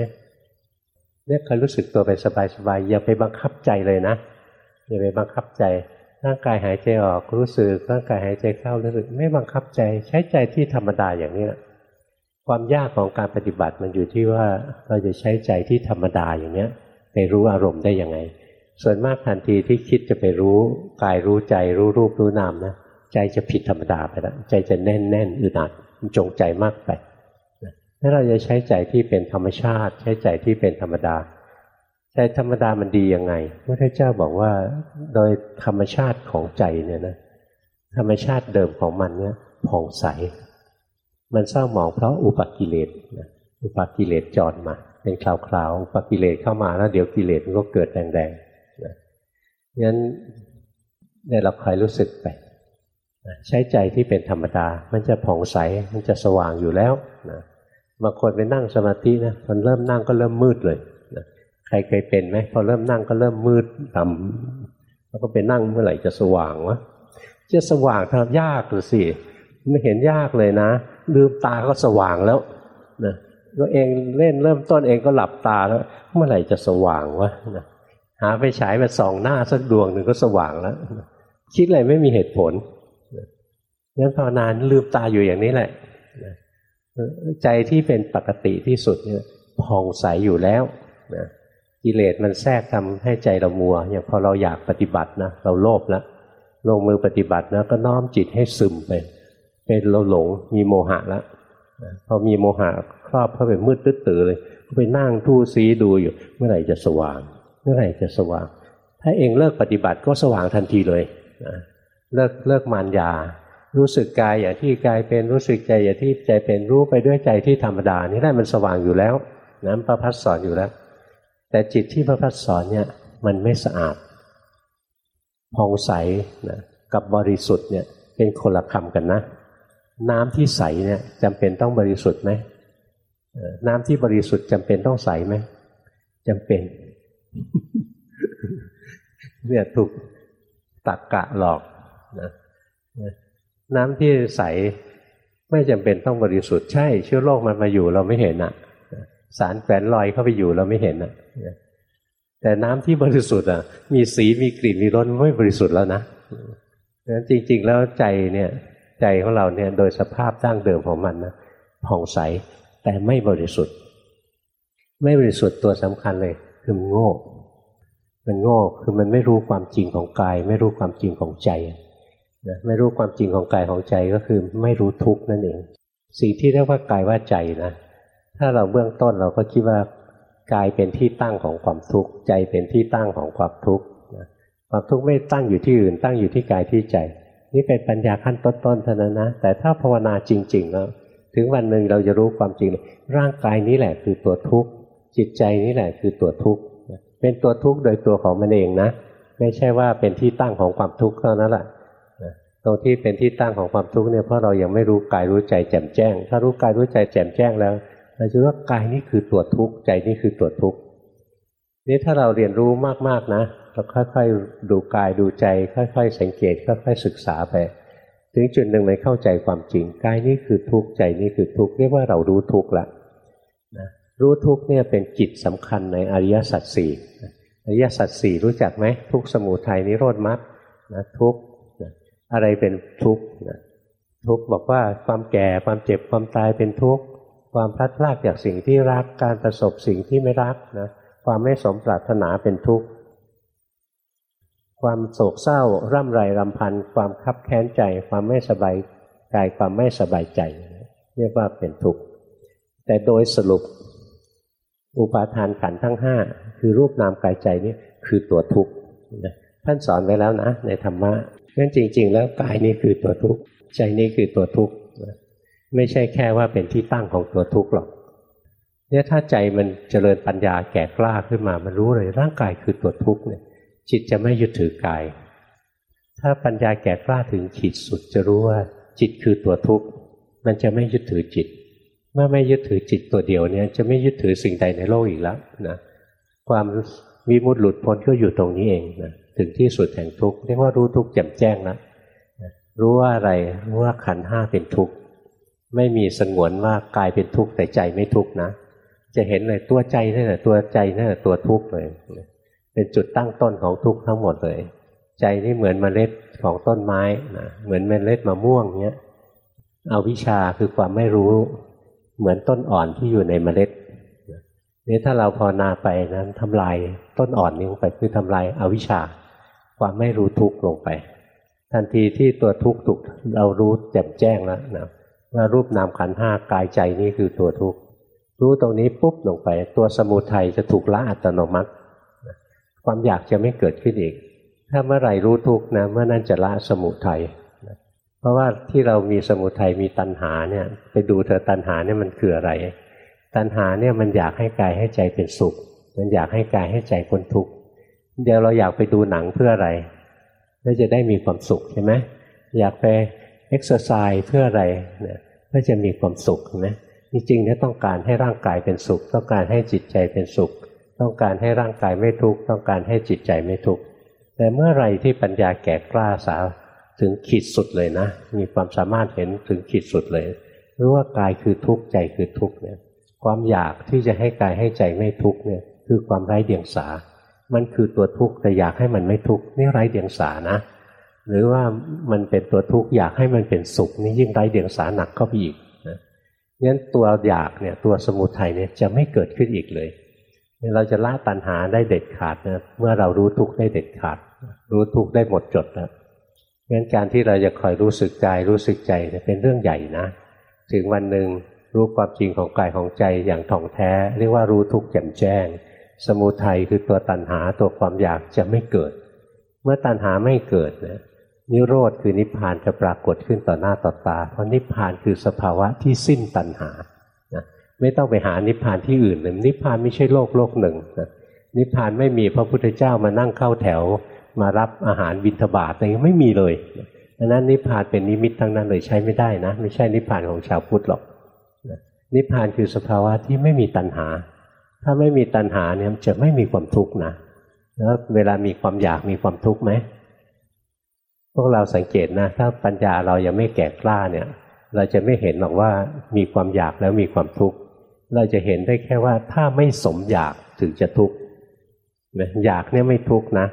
เนี่ยเคยรู้สึกตัวไปสบายๆอย่าไปบังคับใจเลยนะอย่าไปบังคับใจ ร่างกายหายใจออกรู้สึกร่างกายหายใจเข้ารู้สึก ไม่บังคับใจ ใช้ใจที่ธรรมดาอย่างนี้นะ ความยากของการปฏิบัติมันอยู่ที่ว่าเราจะใช้ใจที่ธรรมดาอย่างเนี้ยไปรู้อารมณ์ได้ยังไง ส่วนมากทันทีที่คิดจะไปรู้กายรู้ใจรู้รูปรู้นามนะใจจะผิดธรรมดาไปแล้วใจจะแน่นแน่นอึดอัดจงใจมากไปถ้าเราจะใช้ใจที่เป็นธรรมชาติ ใช้ใจที่เป็นธรรมดาใจธรรมดามันดียังไงพระพุทธเจ้าบอกว่าโดยธรรมชาติของใจเนี่ยนะธรรมชาติเดิมของมันเนี่ยผ่องใส มันเศร้าหมองเพราะอุปกิเลสอุปกิเลสจรมา เป็นคราวๆอุปกิเลสเข้ามาแล้วเดี๋ยวกิเลสมันก็เกิดแดงๆนะงั้นเนี่ยเราคอยรู้สึกไปใช้ใจที่เป็นธรรมดา มันจะผ่องใส มันจะสว่างอยู่แล้วนะบางคนไปนั่งสมาธินะมันเริ่มนั่งก็เริ่มมืดเลยใครเคยเป็นไหมพอเริ่มนั่งก็เริ่มมืดต่ำแล้วก็ไปนั่งเมื่อไหร่จะสว่างวะจะสว่างทำยากหรือสิ ไม่เห็นยากเลยนะลืมตาก็สว่างแล้วนะก็เองเล่นเริ่มต้นเองก็หลับตาแล้ว เมื่อไหร่จะสว่างวะนะหาไปฉายมาส่องหน้าสักดวงหนึ่งก็สว่างแล้ว คิดอะไรไม่มีเหตุผลงั้นภาวนานลืมตาอยู่อย่างนี้แหละใจที่เป็นปกติที่สุดเนี่ยผ่องใสอยู่แล้วนะกิเลสมันแทรกทำให้ใจเรามัว อย่างพอเราอยากปฏิบัตินะเราโลภแล้วลงมือปฏิบัตินะก็น้อมจิตให้ซึมไป เป็นเราหลงมีโมหะแล้วพอมีโมหะครอบเข้าไปมืดตื้อเลยไปนั่งทู่ซีดูอยู่ เมื่อไหร่จะสว่าง เมื่อไหร่จะสว่าง ถ้าเองเลิกปฏิบัติก็สว่างทันทีเลยเลิกเลิกมารยา รู้สึกกายอย่างที่กายเป็นรู้สึกใจอย่างที่ใจเป็นรู้ไปด้วยใจที่ธรรมดา นี่ได้มันสว่างอยู่แล้วน้ำประพัดสอนอยู่แล้ว แต่จิตที่พระพัฒสอนเนี่ยมันไม่สะอาดผ่องใสนะกับบริสุทธิ์เนี่ยเป็นคนละคำกันนะ น้ำที่ใสเนี่ยจำเป็นต้องบริสุทธิ์ไหมน้ำที่บริสุทธิ์จำเป็นต้องใสไหมจำเป็นเนี่ยถูกตักกะหลอกนะน้ำที่ใสไม่จำเป็นต้องบริสุทธิ์ใช่เชื้อโรคมันมาอยู่เราไม่เห็นอะสารแฝงลอยเข้าไปอยู่เราไม่เห็นอะแต่น้ำที่บริสุทธิ์อะ มีสีมีกลิ่นมีรสไม่บริสุทธิ์แล้วนะนั้นจริง ๆ แล้วใจเนี่ย ใจของเราเนี่ยโดยสภาพตั้งเดิมของมันนะผ่องใสแต่ไม่บริสุทธิ์ ไม่บริสุทธิ์ตัวสำคัญเลย คือมันโง่ มันโง่คือมันไม่รู้ความจริงของกาย ไม่รู้ความจริงของใจนะไม่รู้ความจริงของกายของใจก็คือไม่รู้ทุกข์นั่นเอง สิ่งที่เรียกว่ากายว่าใจนะถ้าเราเบื้องต้นเราก็คิดว่ากายเป็นที่ตั้งของความทุกข์ใจเป็นที่ตั้งของความทุกข์ความทุกข์ไม่ตั้งอยู่ที่อื่น ตั้งอยู่ที่กายที่ใจ นี่เป็นปัญญาขั้นต้นๆเท่านั้นนะ แต่ถ้าภาวนาจริงๆแล้วถึงวันหนึ่งเราจะรู้ความจริง ร่างกายนี้แหละคือตัวทุกข์จิตใจนี้แหละคือตัวทุกข์เป็นตัวทุกข์โดยตัวของมันเองนะ ไม่ใช่ว่าเป็นที่ตั้งของความทุกข์เท่านั้นแหละตรงที่เป็นที่ตั้งของความทุกข์เนี่ยเพราะเรายังไม่รู้กายรู้ใจแจ่มแจ้ง ถ้ารู้กายรู้ใจแจ่มแจ้งแล้วเราจะรู้ว่ากายนี่คือตัวทุกข์ใจนี่คือตัวทุกข์ นี่ถ้าเราเรียนรู้มากๆนะเราค่อยๆดูกายดูใจ ค่อย ๆ สังเกตค่อยๆศึกษาไป ถึงจุดหนึ่งมันเข้าใจความจริงกายนี่คือทุกข์ใจนี่คือทุกข์เรียกว่าเรารู้ทุกข์ละนะรู้ทุกข์เนี่ยเป็นจิตสำคัญในอริยสัจสี่อริยสัจสี่รู้จักไหมทุกสมุทัยนิโรธมรรคนะทุกนะอะไรเป็นทุกข์นะททุกข์บอกว่าความแก่ความเจ็บความตายเป็นทุกข์ความพลัดพรากจากสิ่งที่รักการประสบสิ่งที่ไม่รักนะ ความไม่สมปรารถนาเป็นทุกข์ ความโศกเศร้าร่ำไรรำพัน ความคับแค้นใจ ความไม่สบายกายความไม่สบายใจ เรียกว่าเป็นทุกข์ แต่โดยสรุป อุปาทานขันทั้งห้าคือรูปนามกายใจนี่คือตัวทุกข์ท่านสอนไว้แล้วนะ ในธรรมะงั้นจริง ๆ แล้วกายนี่คือตัวทุกข์ใจนี่คือตัวทุกข์ไม่ใช่แค่ว่าเป็นที่ตั้งของตัวทุกข์หรอก เนี่ยถ้าใจมันเจริญปัญญาแก่กล้าขึ้นมา มันรู้เลยร่างกายคือตัวทุกข์เนี่ย จิตจะไม่ยึดถือกาย ถ้าปัญญาแก่กล้าถึงขีดสุดจะรู้ว่าจิตคือตัวทุกข์ มันจะไม่ยึดถือจิต เมื่อไม่ยึดถือจิตตัวเดียวเนี่ย จะไม่ยึดถือสิ่งใดในโลกอีกแล้วนะ ความวิมุตติหลุดพ้นก็อยู่ตรงนี้เองนะ ถึงที่สุดแห่งทุกข์เรียกว่ารู้ทุกข์แจ่มแจ้งแล้วรู้ว่าอะไรรู้ว่าขันห้าเป็นทุกข์ ไม่มีสงวนว่ากายเป็นทุกข์แต่ใจไม่ทุกข์นะ จะเห็นเลยตัวใจนั่นแหละตัวใจนั่นแหละตัวทุกข์เลย เป็นจุดตั้งต้นของทุกข์ทั้งหมดเลย ใจนี่เหมือนเมล็ดของต้นไม้นะเหมือนเมล็ดมะม่วงเนี้ยเอาวิชาคือความไม่รู้ เหมือนต้นอ่อนที่อยู่ในเมล็ดนี่ถ้าเราพอนาไปนั้นทำลายต้นอ่อนนี้ลงไปคือทำลายอาวิชชา ความไม่รู้ทุกข์ลงไป ทันทีที่ตัวทุกข์ถูกเรารู้แจ่มแจ้งแล้วนะว่ารูปนามขันห้ากายใจนี้คือตัวทุกข์ รู้ตรงนี้ปุ๊บลงไป ตัวสมุทัยจะถูกละอัตโนมัติ ความอยากจะไม่เกิดขึ้นอีก ถ้าเมื่อไหร่รู้ทุกนะเมื่อนั้นจะละสมุทัยเพราะว่าที่เรามีสมุทัยมีตัณหาเนี่ย ไปดูเธอตัณหาเนี่ยมันคืออะไร ตัณหาเนี่ยมันอยากให้กายให้ใจเป็นสุข มันอยากให้กายให้ใจพ้นทุกข์เดี๋ยวเราอยากไปดูหนังเพื่ออะไรเพื่อจะได้มีความสุขใช่ไหมอยากไปเอ็กซ์ไซส์เพื่ออะไรเนี่ยเพื่อจะมีความสุขนะ จริงๆเนี่ยต้องการให้ร่างกายเป็นสุข ต้องการให้จิตใจเป็นสุข ต้องการให้ร่างกายไม่ทุกข์ต้องการให้จิตใจไม่ทุกข์แต่เมื่อไรที่ปัญญาแก่กล้าสาวถึงขีดสุดเลยนะ มีความสามารถเห็นถึงขีดสุดเลยรู้ว่ากายคือทุกข์ใจคือทุกข์เนี่ยความอยากที่จะให้กายให้ใจไม่ทุกข์เนี่ยคือความไร้เดียงสา มันคือตัวทุกข์แต่อยากให้มันไม่ทุกข์นี่ไร้เดียงสานะ หรือว่ามันเป็นตัวทุกข์อยากให้มันเป็นสุขนี่ยิ่งไร้เดียงสาหนักเข้าไปอีก งั้นตัวอยากเนี่ยตัวสมุทัยเนี่ยจะไม่เกิดขึ้นอีกเลยเราจะละตัณหาได้เด็ดขาดนะเมื่อเรารู้ทุกข์ได้เด็ดขาด รู้ทุกข์ได้หมดจดแล้วงั้นการที่เราจะคอยรู้สึกกายรู้สึกใจเนี่ยเป็นเรื่องใหญ่นะ ถึงวันหนึ่งรู้ความจริงของกายของใจอย่างท่องแท้ เรียกว่ารู้ทุกข์แจ่มแจ้ง สมุทัยคือตัวตัณหาตัวความอยากจะไม่เกิด เมื่อตัณหาไม่เกิดนะ นิโรธคือนิพพานจะปรากฏขึ้นต่อหน้าต่อตา เพราะนิพพานคือสภาวะที่สิ้นตัณหานะไม่ต้องไปหานิพพานที่อื่นเลยนิพพานไม่ใช่โลกโลกหนึ่งนะนิพพานไม่มีพระพุทธเจ้ามานั่งเข้าแถว มารับอาหารบิณฑบาตอะไรไม่มีเลยดังนั้นนิพพานเป็นนิมิตทั้งนั้นเลยใช้ไม่ได้นะ ไม่ใช่นิพพานของชาวพุทธหรอกนิพพานคือสภาวะที่ไม่มีตัณหา ถ้าไม่มีตัณหาเนี่ยจะไม่มีความทุกข์นะแล้วเวลามีความอยากมีความทุกข์ไหม วกเราสังเกตนะ ถ้าปัญญาเรายังไม่แก่กล้าเนี่ย เราจะไม่เห็นหรอกว่ามีความอยากแล้วมีความทุกข์เราจะเห็นได้แค่ว่าถ้าไม่สมอยากถึงจะทุกข์นะอยากเนี่ยไม่ทุกข์นะ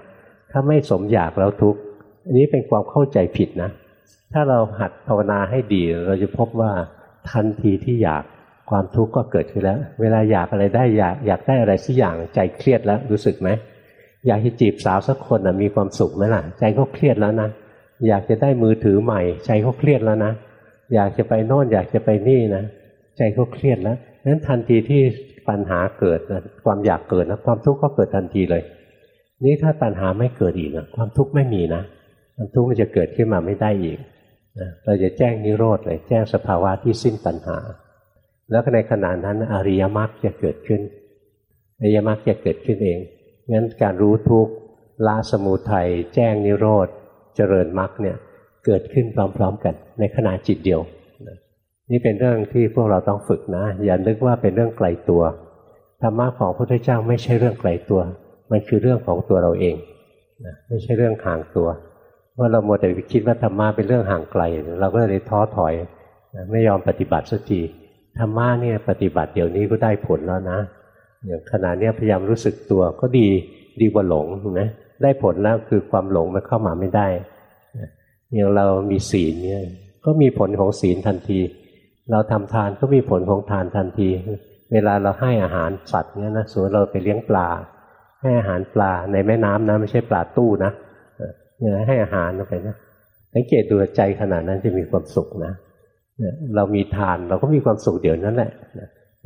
ถ้าไม่สมอยากแล้วทุกข์อันนี้เป็นความเข้าใจผิดนะ ถ้าเราหัดภาวนาให้ดี เราจะพบว่าทันทีที่อยากความทุกข์ก็เกิดขึ้นแล้ว เวลาอยากอะไรได้อยากอยากได้อะไรสักอย่างใจเครียดแล้วรู้สึกไหมอยากจะจีบสาวสักคนนะมีความสุขไหมล่ะ ใจก็เครียดแล้วนะ อยากจะได้มือถือใหม่ ใจก็เครียดแล้วนะ อยากจะไปโน่นอยากจะไปนี่นะ ใจก็เครียดแล้วนั้นทันทีที่ปัญหาเกิดนะความอยากเกิดนะความทุกข์ก็เกิดทันทีเลย นี่ถ้าปัญหาไม่เกิดอีกนะความทุกข์ไม่มีนะความทุกข์มันจะเกิดขึ้นมาไม่ได้อีกนะเราจะแจ้งนิโรธเลยแจ้งสภาวะที่สิ้นปัญหา แล้วในขณะนั้นอริยมรรคจะเกิดขึ้นอริยมรรคจะเกิดขึ้นเองงั้นการรู้ทุกข์ละสมุทัยแจ้งนิโรธ เจริญมรรคเนี่ยเกิดขึ้นพร้อมๆกัน ในขณะจิตเดียว นี่เป็นเรื่องที่พวกเราต้องฝึกนะ อย่านึกว่าเป็นเรื่องไกลตัวธรรมะของพระพุทธเจ้าไม่ใช่เรื่องไกลตัว มันคือเรื่องของตัวเราเองนะไม่ใช่เรื่องห่างตัวว่าเราโมแต่คิดว่าธรรมะเป็นเรื่องห่างไกล เราก็เลยท้อถอยนะไม่ยอมปฏิบัติสักทีธรรมะเนี่ยปฏิบัติเดี๋ยวนี้ก็ได้ผลแล้วนะอย่างขณะนี้พยายามรู้สึกตัวก็ดีดีกว่าหลงนะ ได้ผลแล้วคือความหลงมันเข้ามาไม่ได้อย่างเรามีศีลเนี่ยก็มีผลของศีลทันที เราทำทานก็มีผลของทานทันที เวลาเราให้อาหารสัตว์เนี่ยนะสมมติเราไปเลี้ยงปลา ให้อาหารปลาในแม่น้ำนะไม่ใช่ปลาตู้นะเนี่ยให้อาหารไปนะสังเกตดูใจขนาดนั้นจะมีความสุขนะเรามีทานเราก็มีความสุขเดี๋ยวนั้นแหละ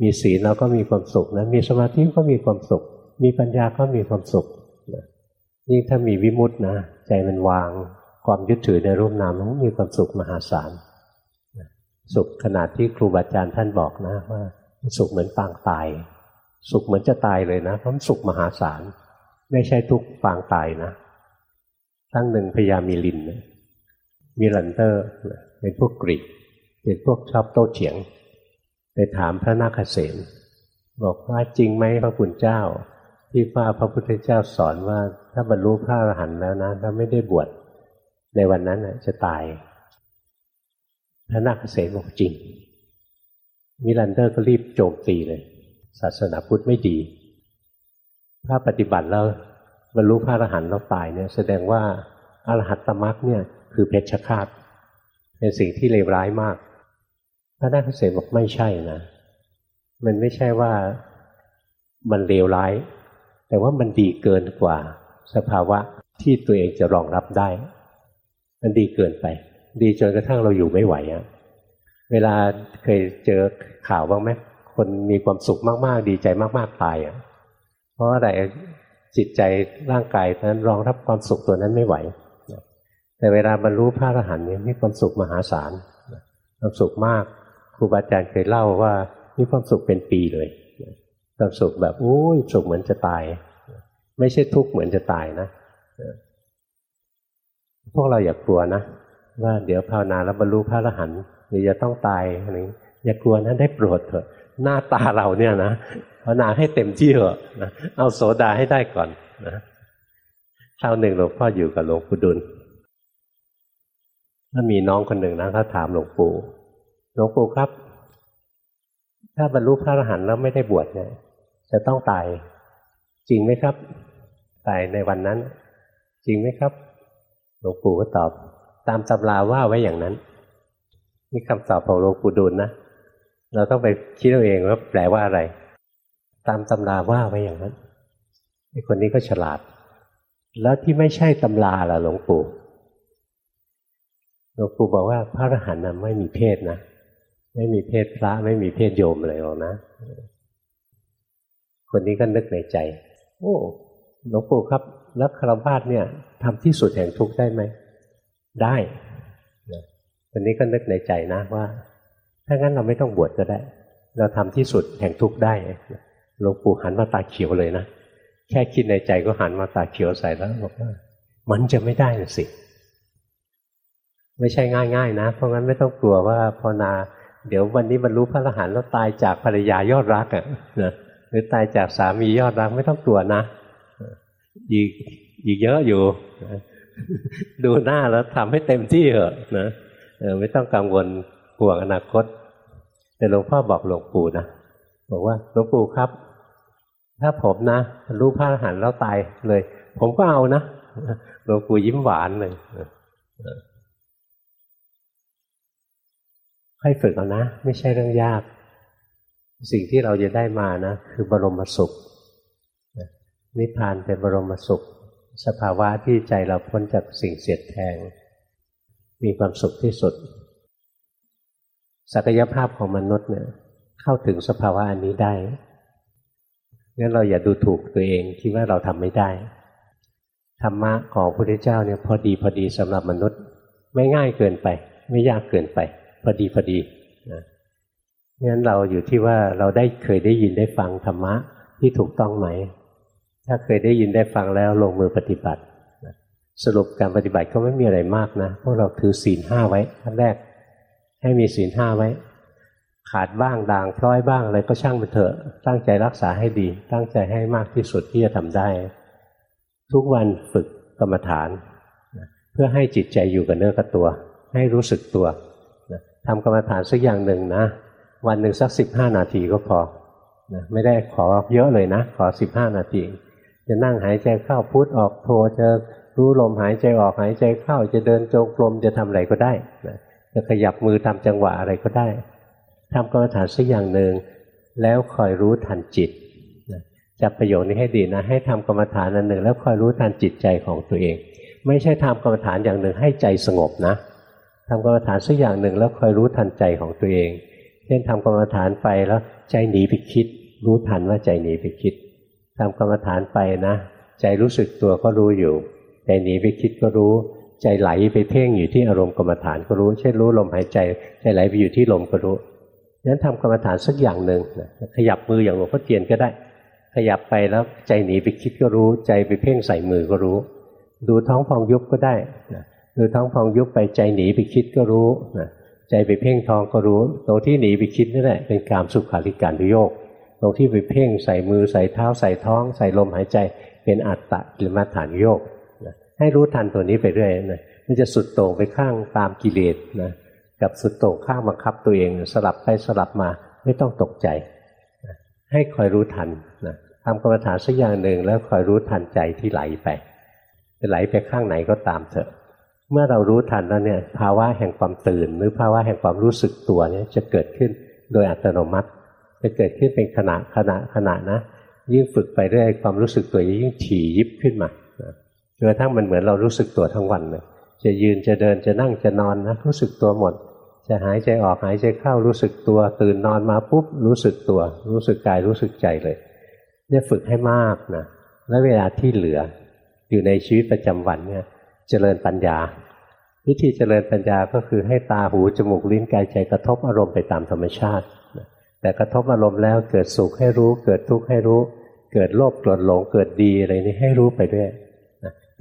มีศีลเราก็มีความสุขนะมีสมาธิก็มีความสุข มีปัญญาก็มีความสุข ยิ่งถ้ามีวิมุตต์นะใจมันวางความยึดถือในรูปนามมันมีความสุขมหาศาลสุขขนาดที่ครูบาอาจารย์ท่านบอกนะว่าสุขเหมือนปางตาย สุขเหมือนจะตายเลยนะเพราะสุขมหาศาลไม่ใช่ทุกปางตายนะตั้งหนึ่งพยามีลินมีลันเตอร์เป็นพวกกรีกเป็นพวกชอบโต้เถียง ไปถามพระนาคเษนบอกว่าจริงไหมพระคุณเจ้า ที่ว่าพระพุทธเจ้าสอนว่าถ้าบรรลุพระอรหันต์แล้วนะถ้าไม่ได้บวชในวันนั้นจะตายพระนาคเษนบอกจริง มิลันเดอร์ก็รีบโจมตีเลย ศาสนาพุทธไม่ดี ถ้าปฏิบัติแล้วบรรลุพระอรหันต์แล้วตายเนี่ย แสดงว่าอรหัตตมรรคเนี่ยคือเพชฌฆาตเป็นสิ่งที่เลวร้ายมาก พระนาคเษนบอกไม่ใช่นะ มันไม่ใช่ว่ามันเลวร้าย แต่ว่ามันดีเกินกว่าสภาวะที่ตัวเองจะรองรับได้ มันดีเกินไป ดีจนกระทั่งเราอยู่ไม่ไหวอะเวลาเคยเจอข่าวบ้างไหมคนมีความสุขมากๆ ดีใจมากๆตายอะเพราะอะไรจิตใจร่างกายนั้นรองรับความสุขตัวนั้นไม่ไหว แต่เวลาบรรลุพระอรหันต์เนี่ยมีความสุขมหาศาลความสุขมากครูบาอาจารย์เคยเล่าว่ามีความสุขเป็นปีเลย ความสุขแบบโอ้ยสุขเหมือนจะตาย ไม่ใช่ทุกข์เหมือนจะตายนะพวกเราอย่ากลัวนะว่าเดี๋ยวภาวนาแล้วบรรลุพระอรหันต์เดี๋ยวจะต้องตายอะไรอย่ากลัวนะได้โปรดเถอะ หน้าตาเราเนี่ยนะภาวนาให้เต็มที่เถอะนะเอาโสดาให้ได้ก่อนนะคราวหนึ่งหลวงพ่ออยู่กับหลวงปู่ดุลถ้ามีน้องคนหนึ่งนะเขาถามหลวงปู่หลวงปู่ครับ ถ้าบรรลุพระอรหันต์แล้วไม่ได้บวชเนี่ย จะต้องตาย จริงไหมครับ ตายในวันนั้น จริงไหมครับหลวงปู่ก็ตอบ ตามตำราว่าไว้อย่างนั้นนี่คำตอบของหลวงปู่ดูลนะเราต้องไปคิดเอาเองว่าแปลว่าอะไร ตามตำราว่าไว้อย่างนั้นไอ้คนนี้ก็ฉลาด แล้วที่ไม่ใช่ตำราล่ะหลวงปู่หลวงปู่บอกว่าพระอรหันต์ไม่มีเพศนะไม่มีเพศพระไม่มีเพศโยมอะไรหรอกนะ คนนี้ก็นึกในใจ โอ้หลวงปู่ครับแล้วคารวาสเนี่ยทำที่สุดแห่งทุกข์ได้ไหม ได้วันนี้ก็นึกในใจนะว่า ถ้างั้นเราไม่ต้องบวชก็ได้ เราทำที่สุดแห่งทุกข์ได้หลวงปู่หันมาตาเขียวเลยนะแค่คิดในใจก็หันมาตาเขียวใส่แล้วบอกว่ามันจะไม่ได้สิ ไม่ใช่ง่ายๆนะ เพราะงั้นไม่ต้องกลัวว่าพอนา เดี๋ยววันนี้บรรลุพระอรหันต์แล้วตายจากภรรยายอดรักอะนะ หรือตายจากสามียอดรักไม่ต้องกลัวนะอีกอีกเยอะอยู่ดูหน้าแล้วทำให้เต็มที่เหอะนะไม่ต้องกังวลห่วงอนาคต แต่หลวงพ่อบอกหลวงปู่นะบอกว่าหลวงปู่ครับ ถ้าผมนะรู้พระอรหันต์แล้วตายเลย ผมก็เอานะหลวงปู่ยิ้มหวานเลยค่อยฝึกเอานะ ไม่ใช่เรื่องยาก สิ่งที่เราจะได้มานะคือบรมสุขนิพพานเป็นบรมสุข สภาวะที่ใจเราพ้นจากสิ่งเสียดแทง มีความสุขที่สุด ศักยภาพของมนุษย์เนี่ย เข้าถึงสภาวะอันนี้ได้งั้นเราอย่าดูถูกตัวเองคิดว่าเราทำไม่ได้ ธรรมะของพระพุทธเจ้าเนี่ยพอดีพอดีสำหรับมนุษย์ ไม่ง่ายเกินไป ไม่ยากเกินไป พอดีพอดีนะ งั้นเราอยู่ที่ว่าเราได้เคยได้ยินได้ฟังธรรมะที่ถูกต้องไหม ถ้าเคยได้ยินได้ฟังแล้วลงมือปฏิบัติ สรุปการปฏิบัติก็ไม่มีอะไรมากนะเพวกเราถือศีลห้าไว้ขั้นแรก ให้มีศีลห้าไว้ ขาดบ้างด่างพร้อยบ้างอะไรก็ช่างมันเถอะตั้งใจรักษาให้ดี ตั้งใจให้มากที่สุดที่จะทำได้ ทุกวันฝึกกรรมฐาน เพื่อให้จิตใจอยู่กับเนื้อกับตัว ให้รู้สึกตัวทำกรรมฐานสักอย่างหนึ่งนะ วันหนึ่งสักสิบห้านาทีก็พอไม่ได้ขอเยอะเลยนะ ขอสิบห้านาที จะนั่งหายใจเข้าพุทออกโทจะรู้ลมหายใจออกหายใจเข้า จะเดินจงกรมจะทำอะไรก็ได้นะจะขยับมือทำจังหวะอะไรก็ได้ทำกรรมฐานสักอย่างหนึ่งแล้วคอยรู้ทันจิตจับประโยชน์นี้ให้ดีนะ ให้ทำกรรมฐานอันหนึ่ง แล้วคอยรู้ทันจิตใจของตัวเอง ไม่ใช่ทำกรรมฐานอย่างหนึ่งให้ใจสงบนะทำกรรมฐานสักอย่างหนึ่งแล้วคอยรู้ทันใจของตัวเอง ช่นทำกรรมฐานไปแล้วใจหนีไปคิด รู้ทันว่าใจหนีไปคิดทำกรรมฐานไปนะ ใจรู้สึกตัวก็รู้อยู่ ใจหนีไปคิดก็รู้ ใจไหลไปเพ่งอยู่ที่อารมณ์กรรมฐานก็รู้ เช่นรู้ลมหายใจ ใจไหลไปอยู่ที่ลมก็รู้นั้นทำกรรมฐานสักอย่างหนึ่งขยับมืออย่างหลวงพ่อเทียนก็ได้ ขยับไปแล้วใจหนีไปคิดก็รู้ ใจไปเพ่งใส่มือก็รู้ ดูท้องพองยุบก็ได้ดูท้องพองยุบไปใจหนีไปคิดก็รู้ ใจไปเพ่งท้องก็รู้ ตรงที่หนีไปคิดนี่แหละเป็นการสุขาริการุโยกตรงที่ไปเพ่งใส่มือใส่เท้าใส่ท้อง ใส่ลมหายใจเป็นอัตตะกิลมัฐานโยกนะให้รู้ทันตัวนี้ไปเรื่อยนะมันจะสุดโต่งไปข้างตามกิเลสนะกับสุดโต่งข้างบังคับตัวเอง สลับไปสลับมาไม่ต้องตกใจนะให้คอยรู้ทันนะทำกรรมฐานสักอย่างหนึ่งแล้วคอยรู้ทันใจที่ไหลไปจะไหลไปข้างไหนก็ตามเถอะ เมื่อเรารู้ทันแล้วเนี่ยภาวะแห่งความตื่น หรือภาวะแห่งความรู้สึกตัวเนี่ยจะเกิดขึ้นโดยอัตโนมัติจะเกิดขึ้นเป็นขณะขณะขณะนะ ยิ่งฝึกไปเรื่อยความรู้สึกตัวยิ่งถี่ยิบขึ้นมาจนกระทั่งมันเหมือนเรารู้สึกตัวทั้งวันเลยจะยืนจะเดินจะนั่งจะนอนนะรู้สึกตัวหมด จะหายใจออกหายใจเข้ารู้สึกตัว ตื่นนอนมาปุ๊บรู้สึกตัว รู้สึกกายรู้สึกใจเลยเนี่ยฝึกให้มากนะแล้วเวลาที่เหลืออยู่ในชีวิตประจำวันเนี่ย เจริญปัญญา วิธีเจริญปัญญาก็คือให้ตาหูจมูกลิ้นกายใจกระทบอารมณ์ไปตามธรรมชาติ แต่กระทบอารมณ์แล้วเกิดสุขให้รู้ เกิดทุกข์ให้รู้ เกิดโลภโกรธหลงเกิดดีอะไรนี้ให้รู้ไปด้วย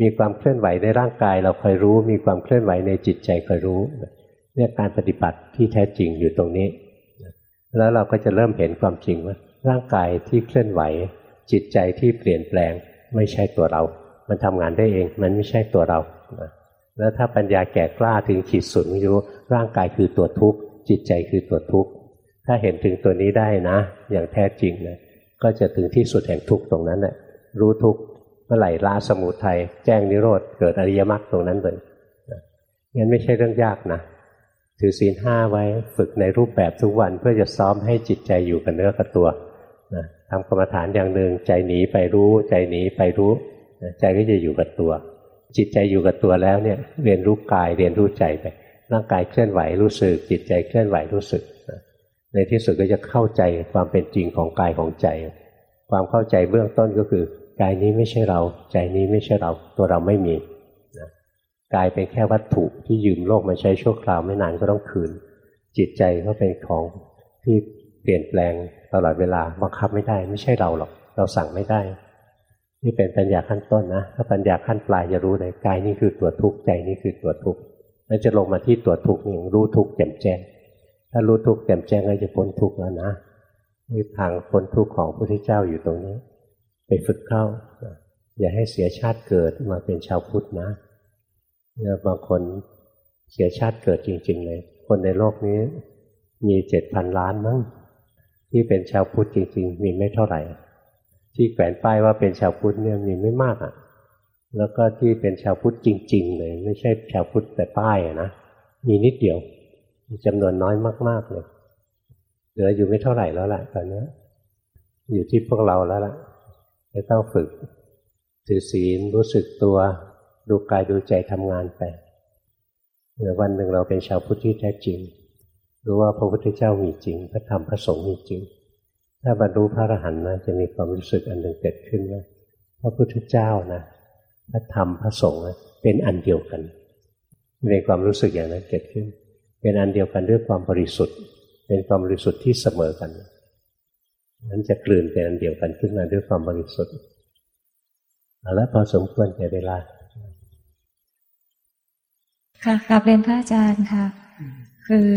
มีความเคลื่อนไหวในร่างกายเราคอยรู้ มีความเคลื่อนไหวในจิตใจคอยรู้เนี่ยการปฏิบัติที่แท้จริงอยู่ตรงนี้ แล้วเราก็จะเริ่มเห็นความจริงว่า ร่างกายที่เคลื่อนไหว จิตใจที่เปลี่ยนแปลง ไม่ใช่ตัวเรา มันทำงานได้เอง มันไม่ใช่ตัวเรา แล้วถ้าปัญญาแก่กล้าถึงขีดสุดไม่รู้ร่างกายคือตัวทุกข์จิตใจคือตัวทุกข์ถ้าเห็นถึงตัวนี้ได้นะ อย่างแท้จริงนะก็จะถึงที่สุดแห่งทุกข์ตรงนั้นแหละรู้ทุกข์เมื่อไหร่ละสมุทัยแจ้งนิโรธเกิดอริยมรรคตรงนั้นเลยงั้นไม่ใช่เรื่องยากนะถือศีลห้าไว้ฝึกในรูปแบบทุกวันเพื่อจะซ้อมให้จิตใจอยู่กับเนื้อกับตัวนะทำกรรมฐานอย่างหนึ่งใจหนีไปรู้ ใจหนีไปรู้ ใจก็จะอยู่กับตัว จิตใจอยู่กับตัวแล้วเนี่ยเรียนรู้กายเรียนรู้ใจไปร่างกายเคลื่อนไหวรู้สึก จิตใจเคลื่อนไหวรู้สึก ในที่สุดก็จะเข้าใจความเป็นจริงของกายของใจ ความเข้าใจเบื้องต้นก็คือกายนี้ไม่ใช่เรา ใจนี้ไม่ใช่เราตัวเราไม่มีกายเป็นแค่วัตถุที่ยืมโลกมาใช้ชั่วคราวไม่นานก็ต้องคืน จิตใจก็เป็นของที่เปลี่ยนแปลงตลอดเวลาบังคับไม่ได้ ไม่ใช่เราหรอก เราสั่งไม่ได้ นี่เป็นปัญญาขั้นต้นนะถ้าปัญญาขั้นปลายจะรู้เลยกายนี่คือตัวทุกข์ใจนี่คือตัวทุกข์แล้วจะลงมาที่ตัวทุกข์นี่รู้ทุกข์แจ่มแจ้ง ถ้ารู้ทุกข์แจ่มแจ้งก็จะพ้นทุกข์แล้วนะนี่ทางพ้นทุกข์ของพระพุทธเจ้าอยู่ตรงนี้ ไปฝึกเข้า อย่าให้เสียชาติเกิดมาเป็นชาวพุทธนะเนี่ยบางคนเสียชาติเกิดจริง ๆ เลย คนในโลกนี้ มีเจ็ดพันล้านมั้งที่เป็นชาวพุทธจริง ๆ มีไม่เท่าไหร่ ที่แขวนป้ายว่าเป็นชาวพุทธเนี่ยมีไม่มากอะ แล้วก็ที่เป็นชาวพุทธจริง ๆ เลย ไม่ใช่ชาวพุทธแต่ป้ายนะมีนิดเดียวจำนวนน้อยมากๆเลยเหลืออยู่ไม่เท่าไหร่แล้วล่ะตอนนี้อยู่ที่พวกเราแล้วล่ะจะต้องฝึกถือศีลรู้สึกตัว ดูกายดูใจทำงานไปเดี๋ยววันหนึ่งเราเป็นชาวพุทธที่แท้จริง รู้ว่าพระพุทธเจ้ามีจริง พระธรรมพระสงฆ์มีจริง ถ้าบรรลุพระอรหันต์นะจะมีความรู้สึกอันหนึ่งเกิดขึ้นว่าพระพุทธเจ้านะพระธรรมพระสงฆ์เป็นอันเดียวกันมีความรู้สึกอย่างนั้นเกิดขึ้น เป็นอันเดียวกันด้วยความบริสุทธิ์ เป็นความบริสุทธิ์ที่เสมอกันนั้นจะกลืนเป็นอันเดียวกันขึ้นมาด้วยความบริสุทธิ์เอาละพอสมควรแก่เวลา ค่ะกลับเรียนพระอาจารย์ค่ะ คือ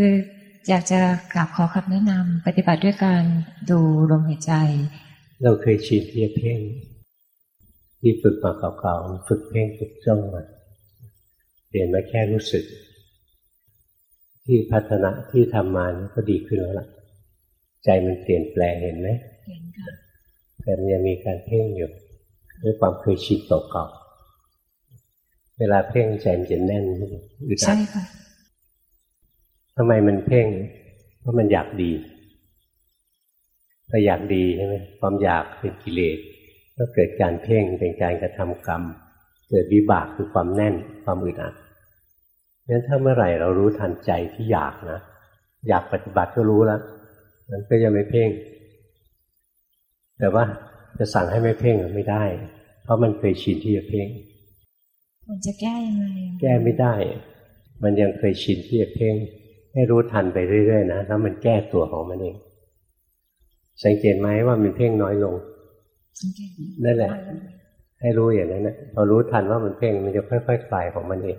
อยากจะกลับขอคำแนะนำปฏิบัติด้วยการดูลมหายใจ เราเคยชินที่จะเพ่งที่ฝึกมาเก่าๆฝึกเพ่งฝึกจ้องมาเปลี่ยนมาแค่รู้สึก ที่พัฒนาที่ทำมานี่ก็ดีขึ้นแล้วล่ะ ใจมันเปลี่ยนแปลงเห็นไหมเห็นค่ะแต่มันยังมีการเพ่งอยู่ด้วยความเคยชินตกเก่าเวลาเพ่งใจมันจะแน่น ใช่ค่ะ ทำไมมันเพ่ง เพราะมันอยากดีถ้าอยากดีใช่ไหมความอยากเป็นกิเลสก็เกิดการเพ่งเป็นการกระทำกรรม เกิดวิบากคือความแน่นความอึดอัดงั้นถ้าเมื่อไหร่เรารู้ทันใจที่อยากนะอยากปฏิบัติก็รู้แล้วมันก็จะไม่เพ่ง แต่ว่าจะสั่งให้ไม่เพ่งไม่ได้ เพราะมันเคยชินที่จะเพ่งผมจะแก้ยังไงแก้ไม่ได้ มันยังเคยชินที่จะเพ่ง ให้รู้ทันไปเรื่อยๆนะแล้วมันแก้ตัวของมันเอง สังเกตไหมว่ามันเพ่งน้อยลงสังเกตนั่นแหละ ให้รู้อย่างนั้นนะพอรู้ทันว่ามันเพ่งมันจะค่อยๆคคลายของมันเอง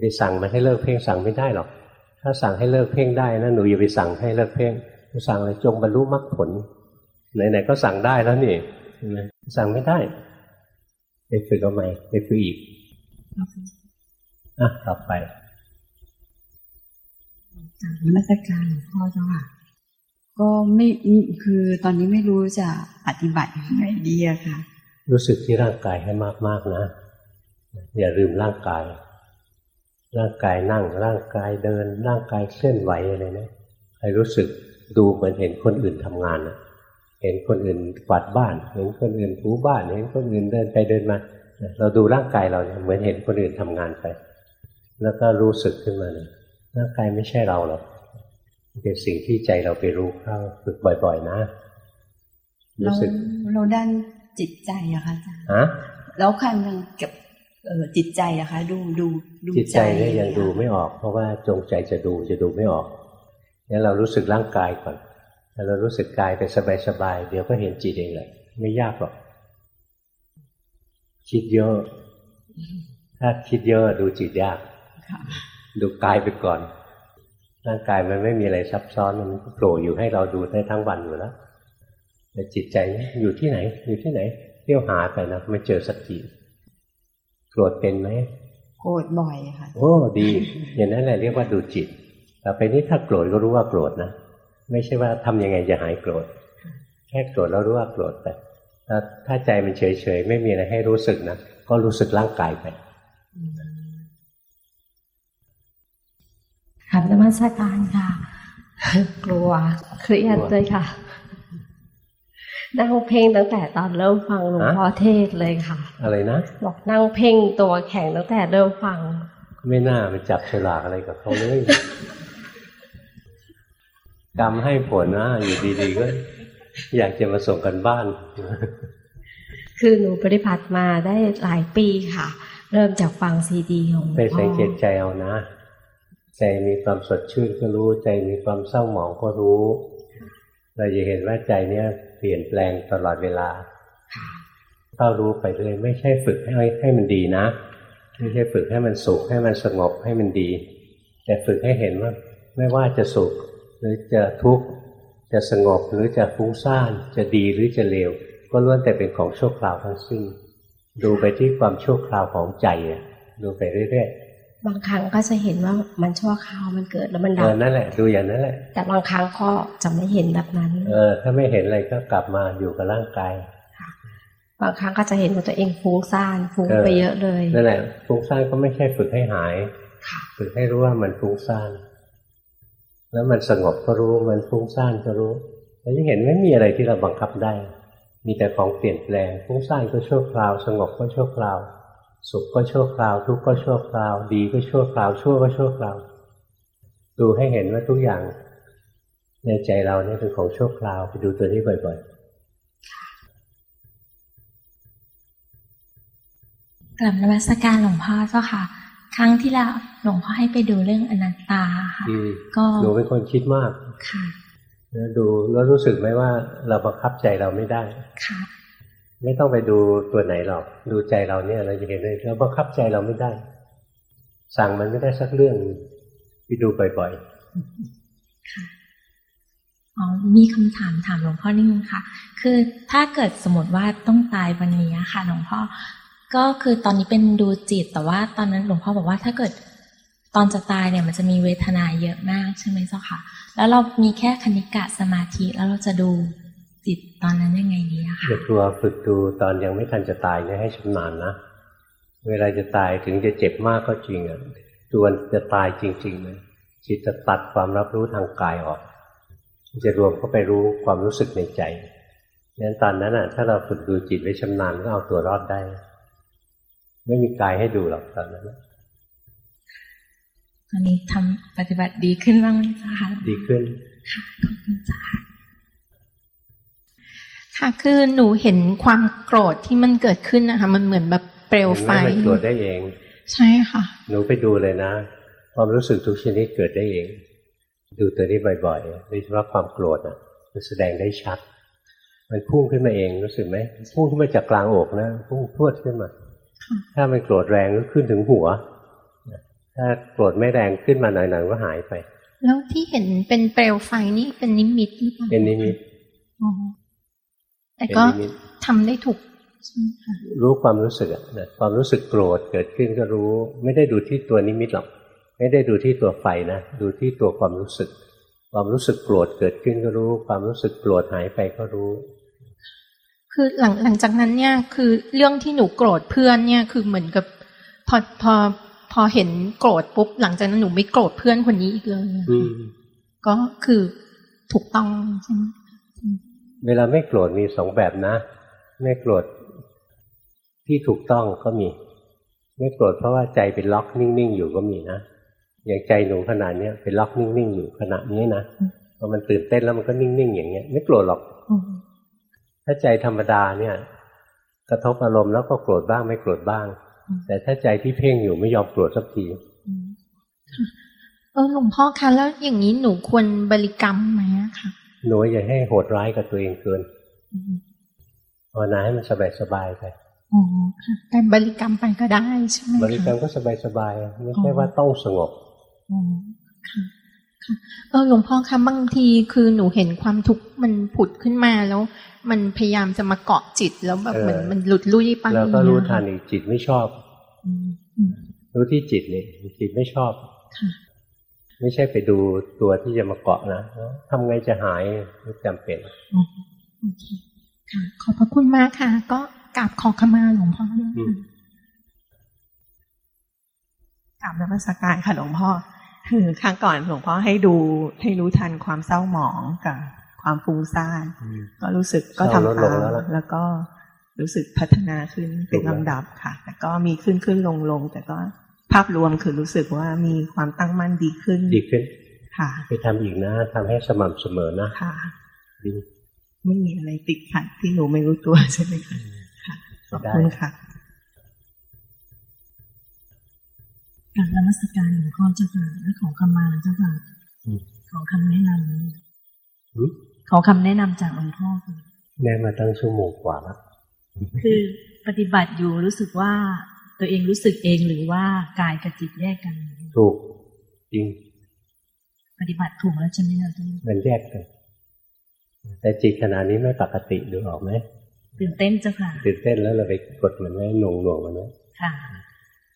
ไปสั่งมันให้เลิกเพ่งสั่งไม่ได้หรอก ถ้าสั่งให้เลิกเพ่งได้นะหนูอย่าไปสั่งให้เลิกเพ่งสั่งเลยจงบรรลุมรรคผลไหนๆก็สั่งได้แล้วนี่สั่งไม่ได้ไปฝึกเอาใหม่ไปฝึกอีกอะต่อไป จากนมัสการหลวงพ่อเจ้าค่ะ ก็ไม่คือตอนนี้ไม่รู้จะปฏิบัติยังไงดีอะค่ะ รู้สึกที่ร่างกายให้มากๆนะ อย่าลืมร่างกาย ร่างกายนั่งร่างกายเดิน ร่างกายเคลื่อนไหวอะไรนะให้รู้สึกดูเหมือนเห็นคนอื่นทำงานนะเห็นคนอื่นกวาดบ้าน เห็นคนอื่นถูบ้าน เห็นคนอื่นเดินไปเดินมา เราดูร่างกายเราเนี่ยเหมือนเห็นคนอื่นทำงานไป แล้วก็รู้สึกขึ้นมาเลย ร่างกายไม่ใช่เราหรอกเป็นสิ่งที่ใจเราไปรู้เข้าฝึกบ่อย ๆ นะเรารู้สึกเราด้านจิตใจอะค่ะอาจารย์ฮะแล้วคันยังเก็บเอ่อจิตใจอะคะ ดูดูดูจิตใจเนี่ยยังดูไม่ออก เพราะว่าจงใจจะดูจะดูไม่ออกงั้นเรารู้สึกร่างกายก่อนถ้าเรารู้สึกกายไปสบายๆเดี๋ยวก็เห็นจิตเองแหละไม่ยากหรอกคิดเยอะ ถ้าคิดเยอะดูจิตยากค่ะ ดูกายไปก่อน ร่างกายมันไม่มีอะไรซับซ้อนมันโผล่อยู่ให้เราดูได้ทั้งวันอยู่แล้วแต่จิตใจเนี่ยอยู่ที่ไหน อยู่ที่ไหนเที่ยวหาไปนะไม่เจอสักทีโกรธเป็นไหมโกรธบ่อยอะค่ะ โอ้ดี อย่างนั้นแหละเรียกว่าดูจิตต่อไปนี้ถ้าโกรธก็รู้ว่าโกรธนะไม่ใช่ว่าทำยังไงจะหายโกรธแค่โกรธแล้วรู้ว่าโกรธไปแล้วถ้าใจมันเฉยๆไม่มีอะไรให้รู้สึกนะก็รู้สึกร่างกายไป ครับนมัสการค่ะ กลัวเครียดเลยค่ะนั่งเพ่งตั้งแต่ตอนเริ่มฟังหลวงพ่อเทศน์เลยค่ะ อะไรนะบอกนั่งเพ่งตัวแข็งตั้งแต่เริ่มฟัง ไม่น่าไปจับฉลากอะไรกับเขาเลยกรรมให้ผลนะอยู่ดีๆก็ อยากจะมาส่งกันบ้าน คือหนูปฏิบัติมาได้หลายปีค่ะ เริ่มจากฟังซีดีของหลวงไปพ่สังอเกตใจเอานะ ใจมีความสดชื่นก็รู้ ใจมีความเศร้าหมองก็รู้ เราจะเห็นว่าใจเนี้ยเปลี่ยนแปลงตลอดเวลาเข้ารู้ไปเรื่อยไม่ใช่ฝึกให้ให้มันดีนะ ไม่ใช่ฝึกให้มันสุขให้มันสงบให้มันดี แต่ฝึกให้เห็นว่า ไม่ว่าจะสุข หรือจะทุกข์จะสงบหรือจะฟุ้งซ่านจะดีหรือจะเลวก็ล้วนแต่เป็นของชั่วคราวทั้งสิ้นดูไปที่ความชั่วคราวของใจอะดูไปเรื่อยๆ บางครั้งก็จะเห็นว่ามันชั่วคราวมันเกิดแล้วมันเอดับอนั่นแหละดูอย่างนั้นแหละ แต่บางครั้งก็จะไม่เห็นแบบนั้น เออ ถ้าไม่เห็นอะไรก็กลับมาอยู่กับร่างกายบางครั้งก็จะเห็นว่าตัวเองฟุ้งซ่านฟุ้งเออไปเยอะเลยนั่นแหละฟุ้งซ่านก็ไม่ใช่ฝึกให้หายค่ะฝึกให้รู้ว่ามันฟุ้งซ่านแล้วมันสงบก็รู้มันฟุ้งซ่านก็รู้เราจะเห็นไม่มีอะไรที่เราบังคับได้ มีแต่ของเปลี่ยนแปลงฟุ้งซ่านก็ชั่วคราว สงบก็ชั่วคราว สุขก็ชั่วคราว ทุกข์ก็ชั่วคราว ดีก็ชั่วคราว ชั่วก็ชั่วคราว ดูให้เห็นว่าทุกอย่างในใจเราเนี่ยเป็นของชั่วคราว ไปดูตัวนี้บ่อยกลับนมัสการหลวงพ่อเจ้าค่ะ ครั้งที่แล้วหลวงพ่อให้ไปดูเรื่องอนัตตาค่ะๆอืมก็หนูเป็นคนคิดมาก ค่ะนะดูแล้วรู้สึกไหมว่าเราบังคับใจเราไม่ได้ ค่ะ ไม่ต้องไปดูตัวไหนหรอก ดูใจเราเนี่ยเราจะเห็นเลยเราบังคับใจเราไม่ได้ สั่งมันไม่ได้สักเรื่องไปดูบ่อยอ๋อมีคำถามถามหลวงพ่อนิดนึงค่ะ คือถ้าเกิดสมมติว่าต้องตายวันนี้ค่ะหลวงพ่อ ก็คือตอนนี้เป็นดูจิต แต่ว่าตอนนั้นหลวงพ่อบอกว่าถ้าเกิดตอนจะตายเนี่ยมันจะมีเวทนาเยอะมากใช่ไหมเจ้าค่ะ แล้วเรามีแค่คณิกะสมาธิแล้วเราจะดู จิตตอนนั้นยังไงดีอะๆค่ะเดี๋ยวตัวฝึกดูตอนยังไม่ทันจะตายเนี่ยให้ชำนาญนะ เวลาจะตายถึงจะเจ็บมากก็จริงอะตัวจะตายจริงๆเลยจิตจะตัดความรับรู้ทางกายออก จะรวมเข้าไปรู้ความรู้สึกในใจงั้นตอนนั้นอะ ถ้าเราฝึกดูจิตไว้ชำนาญก็เอาตัวรอดได้ ไม่มีกายให้ดูหรอกตอนนั้นตอนนี้ทำปฏิบัติดีขึ้นบ้างไหมคะดีขึ้นค่ะขอบคุณจ้า ค่ะคือหนูเห็นความโกรธที่มันเกิดขึ้นนะคะ มันเหมือนแบบเปลวไฟมันโกรธได้เอง ใช่ค่ะ หนูไปดูเลยนะ ความรู้สึกทุกชนิดเกิดได้เอง ดูตัวนี้บ่อยๆโดยเฉพาะความโกรธอะมันแสดงได้ชัด มันพุ่งขึ้นมาเองรู้สึกไหมพุ่งขึ้นมาจากกลางอกนะพุ่งพรวดขึ้นมา ถ้ามันโกรธแรงก็ขึ้นถึงหัว ถ้าโกรธไม่แรงขึ้นมาหน่อยๆก็หายไป แล้วที่เห็นเป็นเปลวไฟนี่เป็นนิมิตหรือเปล่าเป็นนิมิต แต่ก็ทำได้ถูกรู้ความรู้สึกอะความรู้สึกโกรธเกิดขึ้นก็รู้ ไม่ได้ดูที่ตัวนิมิตหรอก ไม่ได้ดูที่ตัวไฟนะ ดูที่ตัวความรู้สึก ความรู้สึกโกรธเกิดขึ้นก็รู้ ความรู้สึกโกรธหายไปก็รู้ คือหลังหลังจากนั้นเนี่ยคือเรื่องที่หนูโกรธเพื่อนเนี่ยคือเหมือนกับพอพอพอเห็นโกรธปุ๊บหลังจากนั้นหนูไม่โกรธเพื่อนคนนี้อีกเลยก็คือถูกต้องใช่ไหม เวลาไม่โกรธมีสองแบบนะ ไม่โกรธที่ถูกต้องก็มี ไม่โกรธเพราะว่าใจเป็นล็อกนิ่งๆอยู่ก็มีนะอย่างใจหนูขนาดนี้เป็นล็อกนิ่งๆอยู่ขณะนี้นะพอมันตื่นเต้นแล้วมันก็นิ่งๆอย่างเงี้ย ไม่โกรธหรอกถ้าใจธรรมดาเนี่ย กระทบอารมณ์แล้วก็โกรธบ้างไม่โกรธบ้าง แต่ถ้าใจที่เพ่งอยู่ไม่ยอมโกรธสักทีเออหลวงพ่อคะแล้วอย่างนี้หนูควรบริกรรมไหมคะ หนูอย่าให้โหดร้ายกับตัวเองเกินภาวนาให้มันสบายสบายไปอ๋อแต่บริกรรมไปก็ได้ใช่ไหมบริกรรมก็สบายสบายไม่ใช่ว่าต้องสงบอ๋อค่ะค่ะเออหลวงพ่อคะบางทีคือหนูเห็นความทุกข์มันผุดขึ้นมาแล้ว มันพยายามจะมาเกาะจิตแล้วแบบเหมือนมันหลุดลุ่ยไปแล้วก็รู้ทันอีกจิตไม่ชอบรู้ที่จิตนี่จิตไม่ชอบ ไม่ใช่ไปดูตัวที่จะมาเกาะนะทำไงจะหายไม่จำเป็นโอเคค่ะ ขอบพระคุณมากค่ะ ก็กราบขอขมาหลวงพ่อด้วยกราบนมัสการค่ะหลวงพ่อ คือครั้งก่อนหลวงพ่อให้ดูให้รู้ทันความเศร้าหมองกับความฟุ้งซ่านก็รู้สึกก็ทำตามแล้วก็รู้สึกพัฒนาขึ้นเป็นลำดับค่ะ แต่ก็มีขึ้นขึ้นลงลงแต่ก็ ภาพรวมคือรู้สึกว่ามีความตั้งมั่นดีขึ้น ดีขึ้น ค่ะ ไปทำอีกนะทำให้สม่ำเสมอนะ ค่ะดีไม่มีอะไรติดขัดที่หนูไม่รู้ตัวใช่ไหมคะค่ะขอบคุณค่ะการนมัสการหลวงพ่อเจ้าค่ะและขอคำมาเจ้าค่ะขอคำแนะนำขอคำแนะนำจากหลวงพ่อแน่มาตั้งชั่วโมงกว่าแล้วคือปฏิบัติอยู่รู้สึกว่า ตัวเองรู้สึกเองหรือว่ากายกับจิตแยกกัน ถูกจริง ปฏิบัติถูกแล้วใช่ไหมคะมันแยกกัน แต่จิตขณะนี้ไม่ปกติดูออกไหมตื่นเต้นจ้ะค่ะตื่นเต้นแล้วเราไปกดมันไว้หน่วงหน่วงมันไว้ค่ะ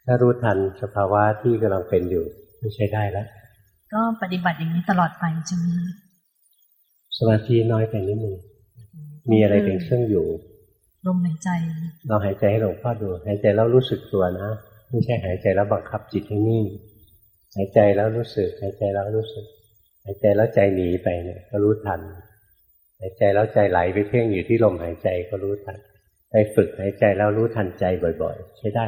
ถ้ารู้ทันสภาวะที่กำลังเป็นอยู่ไม่ใช่ได้แล้วก็ปฏิบัติอย่างนี้ตลอดไปใช่ไหมสมาธิน้อยไปนิดนึงมีอะไรเป็นเครื่องอยู่ ลมหายใจ เราหายใจให้หลวงพ่อดู หายใจแล้วรู้สึกตัวนะ ไม่ใช่หายใจแล้วบังคับจิตให้นิ่ง หายใจแล้วรู้สึก หายใจแล้วรู้สึก หายใจแล้วใจหนีไปเนี่ยก็รู้ทัน หายใจแล้วใจไหลไปเพ่งอยู่ที่ลมหายใจก็รู้ทัน ไปฝึกหายใจแล้วรู้ทันใจบ่อย ๆ ใช้ได้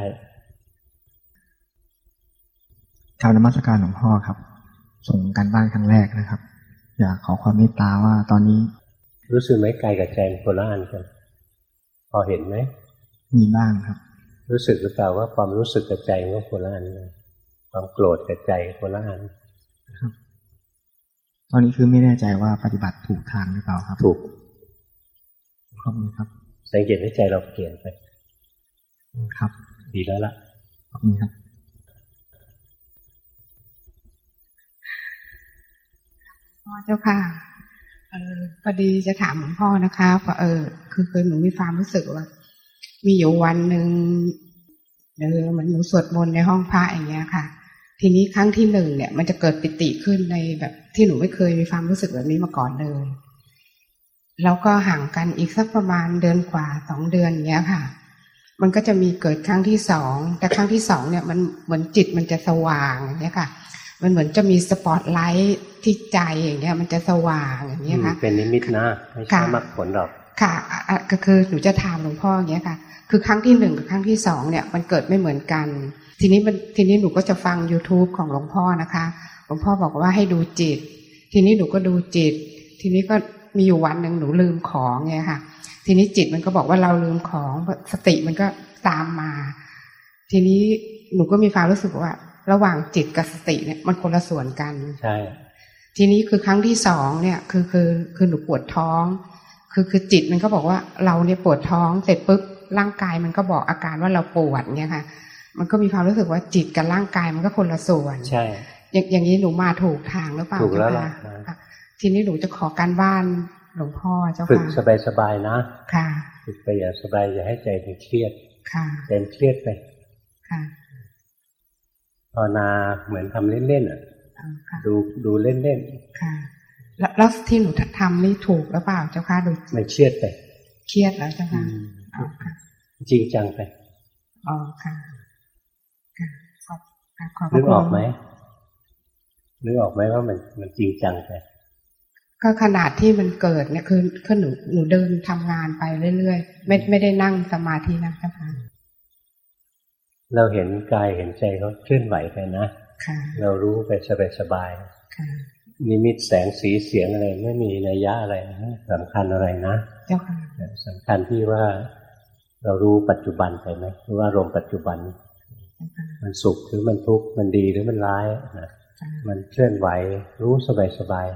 กาวนมัสการหลวงพ่อครับ ส่งการบ้านครั้งแรกนะครับ อยากขอความเมตตาว่าตอนนี้ รู้สึกไหมกายกับใจคนละอันกัน พอเห็นไหมมีบ้างครับ รู้สึกหรือเปล่าว่าความรู้สึกกับใจก็คนละอันความโกรธกับใจคนละอันครับตอนนี้คือไม่แน่ใจว่าปฏิบัติถูกทางหรือเปล่าครับ ถูกขอบคุณครับ สังเกตให้ใจเราเปลี่ยนไป ครับ ดีแล้วล่ะขอบคุณครับพ่อเจ้าค่ะ เออพอดีจะถามหลวงพ่อนะคะว่าเออ คือเคยหนูมีความรู้สึกว่า มีอยู่วันหนึ่งเออมันหนูสวดมนต์ในห้องพระอย่างเงี้ยค่ะ ทีนี้ครั้งที่หนึ่งเนี่ย มันจะเกิดปิติขึ้นในแบบที่หนูไม่เคยมีความรู้สึกแบบนี้มาก่อนเลยแล้วก็ห่างกันอีกสักประมาณเดือนกว่าสองเดือนเงี้ยค่ะ มันก็จะมีเกิดครั้งที่สองแต่ครั้งที่สองเนี่ยมันเหมือนจิตมันจะสว่างอย่างเงี้ยค่ะ มันเหมือนจะมีสปอตไลท์ที่ใจอย่างเงี้ย มันจะสว่างอย่างเงี้ยค่ะเป็นนิมิตนะไม่ใช่มรรคผลหรอกค่ะก็คือหนูจะถามหลวงพ่ออย่างเงี้ยค่ะ คือครั้งที่หนึ่งกับครั้งที่สองเนี่ยมันเกิดไม่เหมือนกัน ทีนี้มันทีนี้หนูก็จะฟัง youtube ของหลวงพ่อนะคะหลวงพ่อบอกว่าให้ดูจิต ทีนี้หนูก็ดูจิต ทีนี้ก็มีอยู่วันหนึ่งหนูลืมของไงค่ะ ทีนี้จิตมันก็บอกว่าเราลืมของสติมันก็ตามมา ทีนี้หนูก็มีความรู้สึกว่า ระหว่างจิตกับสติเนี่ยมันคนละส่วนกันใช่ทีนี้คือครั้งที่สองเนี่ยคือคือคือหนูปวดท้อง คือคือจิตมันก็บอกว่าเราเนี่ยปวดท้องเสร็จปุ๊บร่างกายมันก็บอกอาการว่าเราปวดเนี่ยค่ะ มันก็มีความรู้สึกว่าจิตกับร่างกายมันก็คนละส่วนใช่ อย่างอย่างนี้หนูมาถูกทางหรือเปล่าถูกแล้วล่ะทีนี้หนูจะขอการบ้านหลวงพ่อเจ้าค่ะฝึกสบายๆนะค่ะฝึกไปอย่าสบายอย่าให้ใจมันเครียดค่ะใจเครียดไปค่ะ ภาวนาเหมือนทำเล่นๆอะดูดูเล่นๆค่ะ แล้วที่หนูทำนี่ถูกหรือเปล่าเจ้าค่ะดูมันเครียดไป เครียดแล้วเจ้าค่ะจริงจังไปอ๋อค่ะค่ะขอบนึกออกไหมนึกออกไหมว่ามันมันจริงจังไปก็ขนาดที่มันเกิดเนี่ยคือคือหนูหนูเดินทำงานไปเรื่อยๆไม่ไม่ได้นั่งสมาธินะคะ เราเห็นกายเห็นใจเขาเคลื่อนไหวไปนะเรารู้ไปสบายๆนิมิตแสงสีเสียงอะไรไม่มีนัยยะอะไรสำคัญอะไรนะสำคัญที่ว่าเรารู้ปัจจุบันไปไหมรู้ว่าลมปัจจุบัน มันสุขหรือมันทุกข์มันดีหรือมันร้ายนะมันเคลื่อนไหวรู้สบายสบาย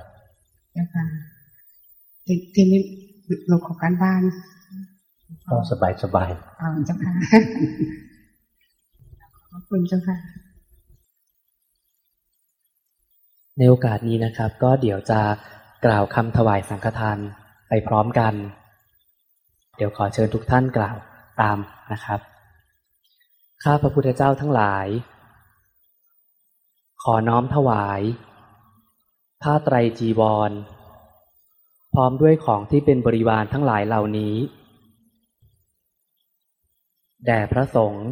ทีนี้ลงของการบ้านก็สบายสบายอ๋อเจ้าค่ะขอบ คุณเจ้าค่ะ ในโอกาสนี้นะครับ ก็เดี๋ยวจะกล่าวคำถวายสังฆทานไปพร้อมกัน เดี๋ยวขอเชิญทุกท่านกล่าวตามนะครับ ข้าพระพุทธเจ้าทั้งหลาย ขอน้อมถวาย ผ้าไตรจีวร พร้อมด้วยของที่เป็นบริวารทั้งหลายเหล่านี้ แด่พระสงฆ์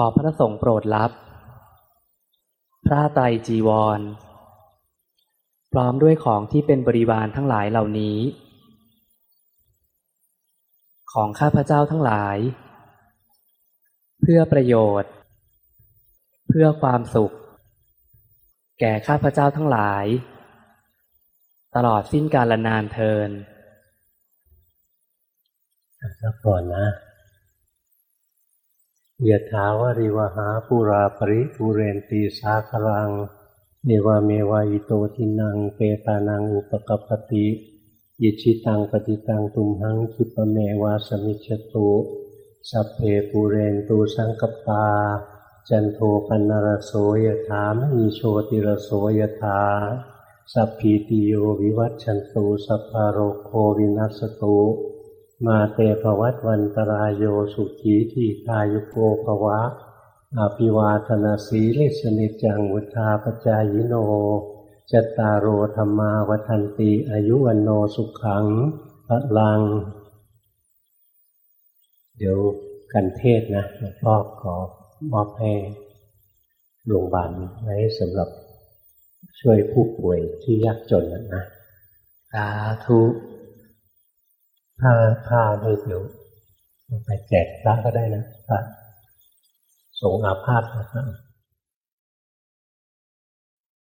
ขอพระสงฆ์โปรดรับ พระไตรจีวร พร้อมด้วยของที่เป็นบริวารทั้งหลายเหล่านี้ ของข้าพเจ้าทั้งหลาย เพื่อประโยชน์ เพื่อความสุข แก่ข้าพเจ้าทั้งหลาย ตลอดสิ้นกาลนานเทินสักก่อนนะ ยะถาวาริวหาปุราปริปุเรนตีสาครัง เนวเมวายโตทินัง เปตานังอุปกปติยิชิตังปฏิตังตุมหังคิปเมวาสมิจตุสัพเพปูเรนตูสังกปา จันโทปนรโสยถามมีโชติรโสยถาสัพพีติโยวิวัตชันตุสัพพารโควินัสตุ มาเตภวัตวันตรายโยสุขีทีคายุโกภวะอาภิวาธนาสีเลสนิจังวุธาปจายโนจตารโอธรรมาวันติอายุวันโนสุขังพระลัง เดี๋ยวกันเทศนะหลวงพ่อขอมอบให้โรงพยาบาลไว้สำหรับช่วยผู้ป่วยที่ยากจนนะสาธุ ถ้าถ้าด้วยเดี๋ยวไปแจกพระก็ได้นะพระสงอาพาธนะครับ